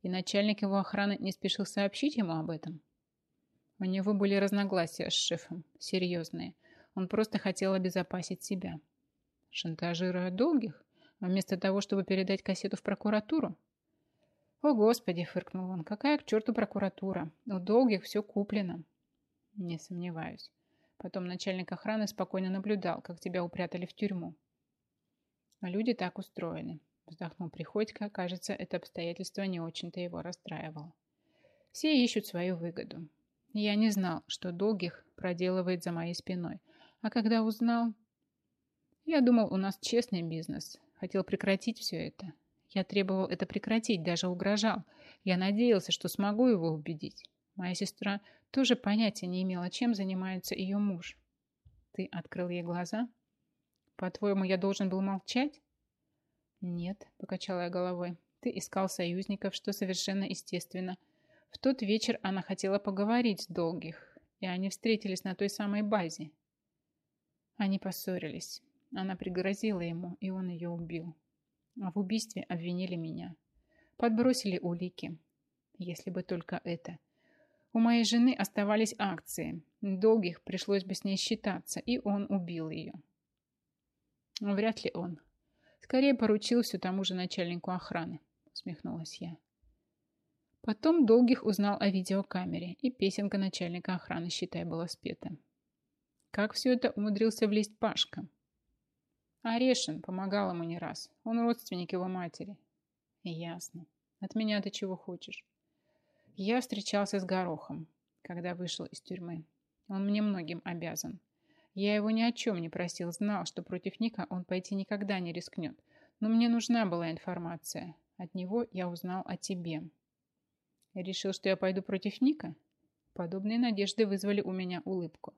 И начальник его охраны не спешил сообщить ему об этом. У него были разногласия с шефом, серьезные. Он просто хотел обезопасить себя. Шантажируя Долгих, вместо того, чтобы передать кассету в прокуратуру? «О, Господи!» – фыркнул он. «Какая к черту прокуратура? У долгих все куплено». «Не сомневаюсь». Потом начальник охраны спокойно наблюдал, как тебя упрятали в тюрьму. «Люди так устроены», – вздохнул Приходько. Кажется, это обстоятельство не очень-то его расстраивало. «Все ищут свою выгоду. Я не знал, что долгих проделывает за моей спиной. А когда узнал... Я думал, у нас честный бизнес. Хотел прекратить все это. Я требовал это прекратить, даже угрожал. Я надеялся, что смогу его убедить. Моя сестра тоже понятия не имела, чем занимается ее муж. Ты открыл ей глаза? По-твоему, я должен был молчать? Нет, покачала я головой. Ты искал союзников, что совершенно естественно. В тот вечер она хотела поговорить с Долгих, и они встретились на той самой базе. Они поссорились. Она пригрозила ему, и он ее убил. А в убийстве обвинили меня. Подбросили улики. Если бы только это. У моей жены оставались акции. Долгих пришлось бы с ней считаться, и он убил ее. Вряд ли он. Скорее поручил все тому же начальнику охраны, усмехнулась я. Потом Долгих узнал о видеокамере, и песенка начальника охраны, считай, была спета. Как все это умудрился влезть Пашка? Орешин помогал ему не раз. Он родственник его матери. Ясно. От меня ты чего хочешь? Я встречался с Горохом, когда вышел из тюрьмы. Он мне многим обязан. Я его ни о чем не просил, знал, что против Ника он пойти никогда не рискнет. Но мне нужна была информация. От него я узнал о тебе. решил, что я пойду против Ника? Подобные надежды вызвали у меня улыбку.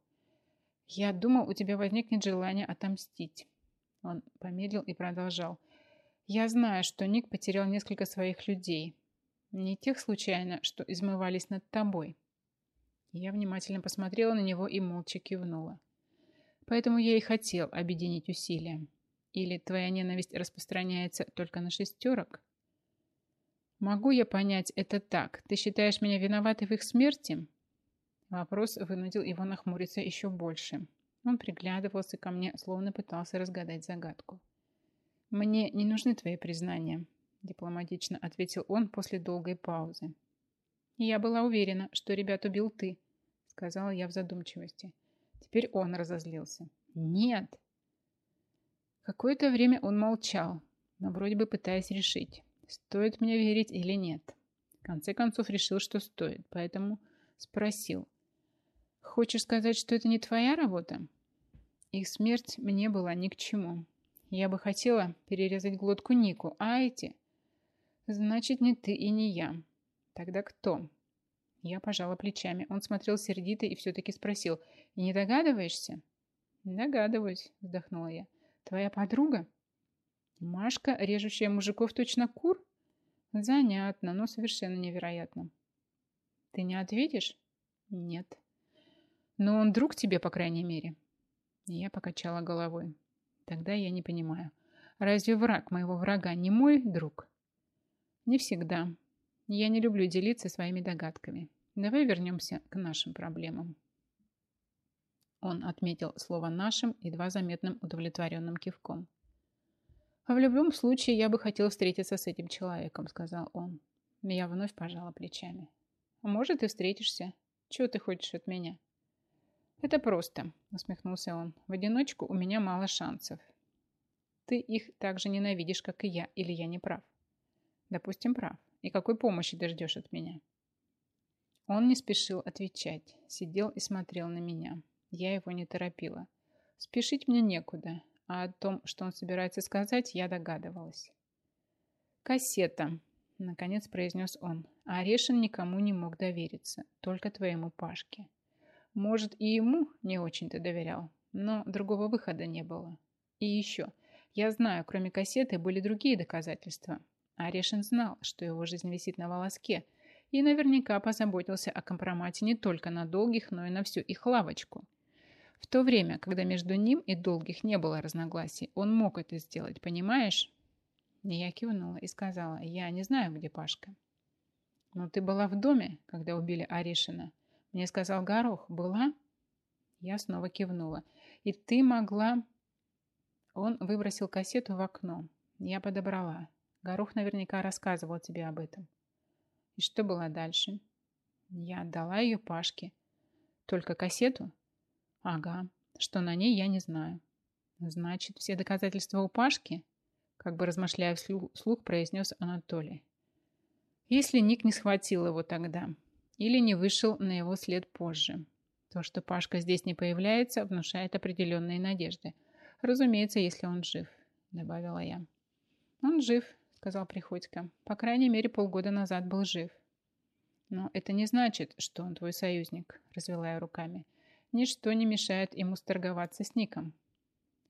Я думал, у тебя возникнет желание отомстить. Он помедлил и продолжал. «Я знаю, что Ник потерял несколько своих людей. Не тех случайно, что измывались над тобой». Я внимательно посмотрела на него и молча кивнула. «Поэтому я и хотел объединить усилия. Или твоя ненависть распространяется только на шестерок?» «Могу я понять это так? Ты считаешь меня виноватой в их смерти?» Вопрос вынудил его нахмуриться еще больше. Он приглядывался ко мне, словно пытался разгадать загадку. «Мне не нужны твои признания», – дипломатично ответил он после долгой паузы. «Я была уверена, что ребят убил ты», – сказала я в задумчивости. Теперь он разозлился. «Нет!» Какое-то время он молчал, но вроде бы пытаясь решить, Стоит мне верить или нет? В конце концов решил, что стоит, поэтому спросил. Хочешь сказать, что это не твоя работа? Их смерть мне была ни к чему. Я бы хотела перерезать глотку Нику, а эти... Значит, не ты и не я. Тогда кто? Я пожала плечами. Он смотрел сердито и все-таки спросил. Не догадываешься? Догадываюсь, вздохнула я. Твоя подруга? Машка, режущая мужиков точно кур? Занятно, но совершенно невероятно. Ты не ответишь? Нет. Но он друг тебе, по крайней мере. Я покачала головой. Тогда я не понимаю. Разве враг моего врага не мой друг? Не всегда. Я не люблю делиться своими догадками. Давай вернемся к нашим проблемам. Он отметил слово «нашим» едва заметным удовлетворенным кивком. «А в любом случае я бы хотел встретиться с этим человеком», сказал он. Я вновь пожала плечами. «Может, и встретишься. Чего ты хочешь от меня?» «Это просто», усмехнулся он. «В одиночку у меня мало шансов. Ты их так же ненавидишь, как и я, или я не прав?» «Допустим, прав. И какой помощи ты ждешь от меня?» Он не спешил отвечать, сидел и смотрел на меня. Я его не торопила. Спешить мне некуда, а о том, что он собирается сказать, я догадывалась. «Кассета», — наконец произнес он. А Орешин никому не мог довериться, только твоему Пашке. Может, и ему не очень-то доверял, но другого выхода не было. И еще, я знаю, кроме кассеты были другие доказательства. Орешин знал, что его жизнь висит на волоске, и наверняка позаботился о компромате не только на долгих, но и на всю их лавочку. В то время, когда между ним и долгих не было разногласий, он мог это сделать, понимаешь? Я кивнула и сказала, я не знаю, где Пашка. Но ты была в доме, когда убили Аришина. Мне сказал Горох, была? Я снова кивнула. И ты могла... Он выбросил кассету в окно. Я подобрала. Горох наверняка рассказывал тебе об этом. И что было дальше? Я отдала ее Пашке. Только кассету? Ага. Что на ней, я не знаю. Значит, все доказательства у Пашки? Как бы размышляя вслух, произнес Анатолий. Если Ник не схватил его тогда, или не вышел на его след позже. То, что Пашка здесь не появляется, внушает определенные надежды. Разумеется, если он жив, добавила я. Он жив, сказал Приходько. По крайней мере, полгода назад был жив. Но это не значит, что он твой союзник, развела я руками. Ничто не мешает ему сторговаться с Ником.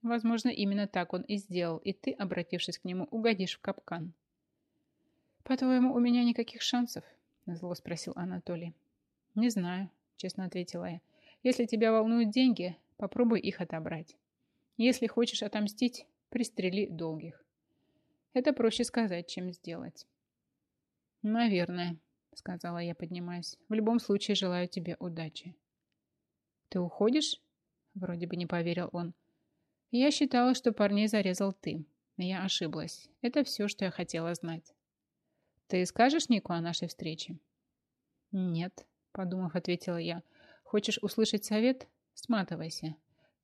Возможно, именно так он и сделал, и ты, обратившись к нему, угодишь в капкан. По-твоему, у меня никаких шансов? Зло спросил Анатолий. Не знаю, честно ответила я. Если тебя волнуют деньги, попробуй их отобрать. Если хочешь отомстить, пристрели долгих. Это проще сказать, чем сделать. Наверное, сказала я, поднимаясь. В любом случае желаю тебе удачи. «Ты уходишь?» Вроде бы не поверил он. «Я считала, что парней зарезал ты. Я ошиблась. Это все, что я хотела знать». «Ты скажешь Нику о нашей встрече?» «Нет», — подумав, ответила я. «Хочешь услышать совет? Сматывайся.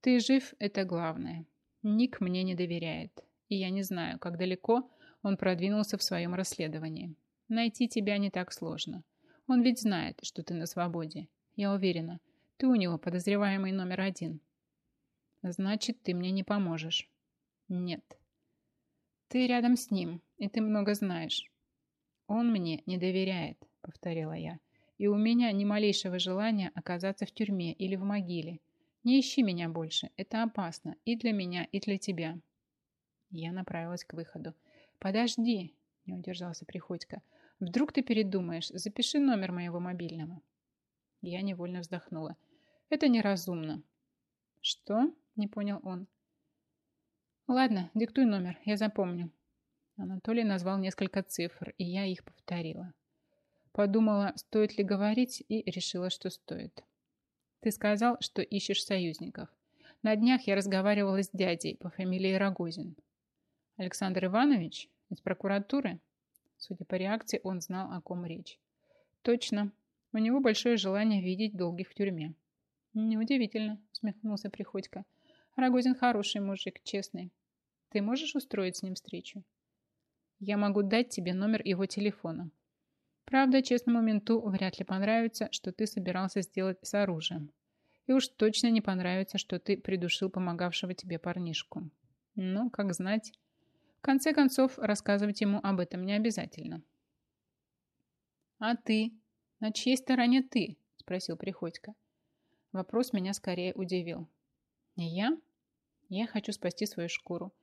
Ты жив — это главное. Ник мне не доверяет, и я не знаю, как далеко он продвинулся в своем расследовании. Найти тебя не так сложно. Он ведь знает, что ты на свободе. Я уверена, ты у него подозреваемый номер один. Значит, ты мне не поможешь. Нет. Ты рядом с ним, и ты много знаешь. Он мне не доверяет, повторила я. И у меня ни малейшего желания оказаться в тюрьме или в могиле. Не ищи меня больше, это опасно и для меня, и для тебя. Я направилась к выходу. Подожди, не удержался Приходько. Вдруг ты передумаешь, запиши номер моего мобильного. Я невольно вздохнула. Это неразумно. Что? Не понял он. Ладно, диктуй номер, я запомню. Анатолий назвал несколько цифр, и я их повторила. Подумала, стоит ли говорить, и решила, что стоит. Ты сказал, что ищешь союзников. На днях я разговаривала с дядей по фамилии Рогозин. Александр Иванович из прокуратуры? Судя по реакции, он знал, о ком речь. Точно, у него большое желание видеть долгих в тюрьме. Неудивительно, усмехнулся Приходько. Рогозин хороший мужик, честный. Ты можешь устроить с ним встречу? Я могу дать тебе номер его телефона. Правда, честному менту вряд ли понравится, что ты собирался сделать с оружием. И уж точно не понравится, что ты придушил помогавшего тебе парнишку. Но, как знать, в конце концов, рассказывать ему об этом не обязательно. «А ты? На чьей стороне ты?» – спросил Приходько. Вопрос меня скорее удивил. «Я? Я хочу спасти свою шкуру.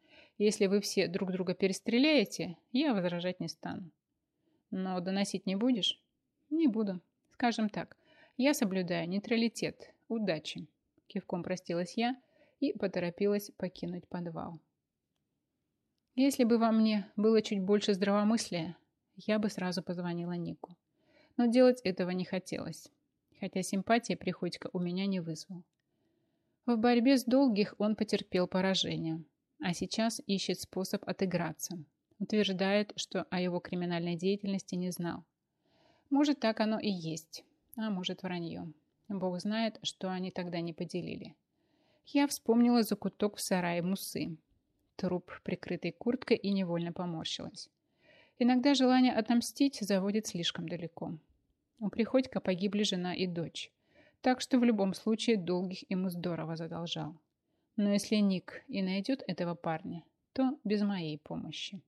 Если вы все друг друга перестреляете, я возражать не стану. Но доносить не будешь? Не буду. Скажем так, я соблюдаю нейтралитет. Удачи. Кивком простилась я и поторопилась покинуть подвал. Если бы во мне было чуть больше здравомыслия, я бы сразу позвонила Нику. Но делать этого не хотелось, хотя симпатия Приходько у меня не вызвал. В борьбе с долгих он потерпел поражение, а сейчас ищет способ отыграться. Утверждает, что о его криминальной деятельности не знал. Может, так оно и есть, а может, вранье. Бог знает, что они тогда не поделили. Я вспомнила закуток в сарае Мусы. Труп, прикрытый курткой, и невольно поморщилась. Иногда желание отомстить заводит слишком далеко. У Приходько погибли жена и дочь. Так что в любом случае долгих ему здорово задолжал. Но если Ник и найдет этого парня, то без моей помощи.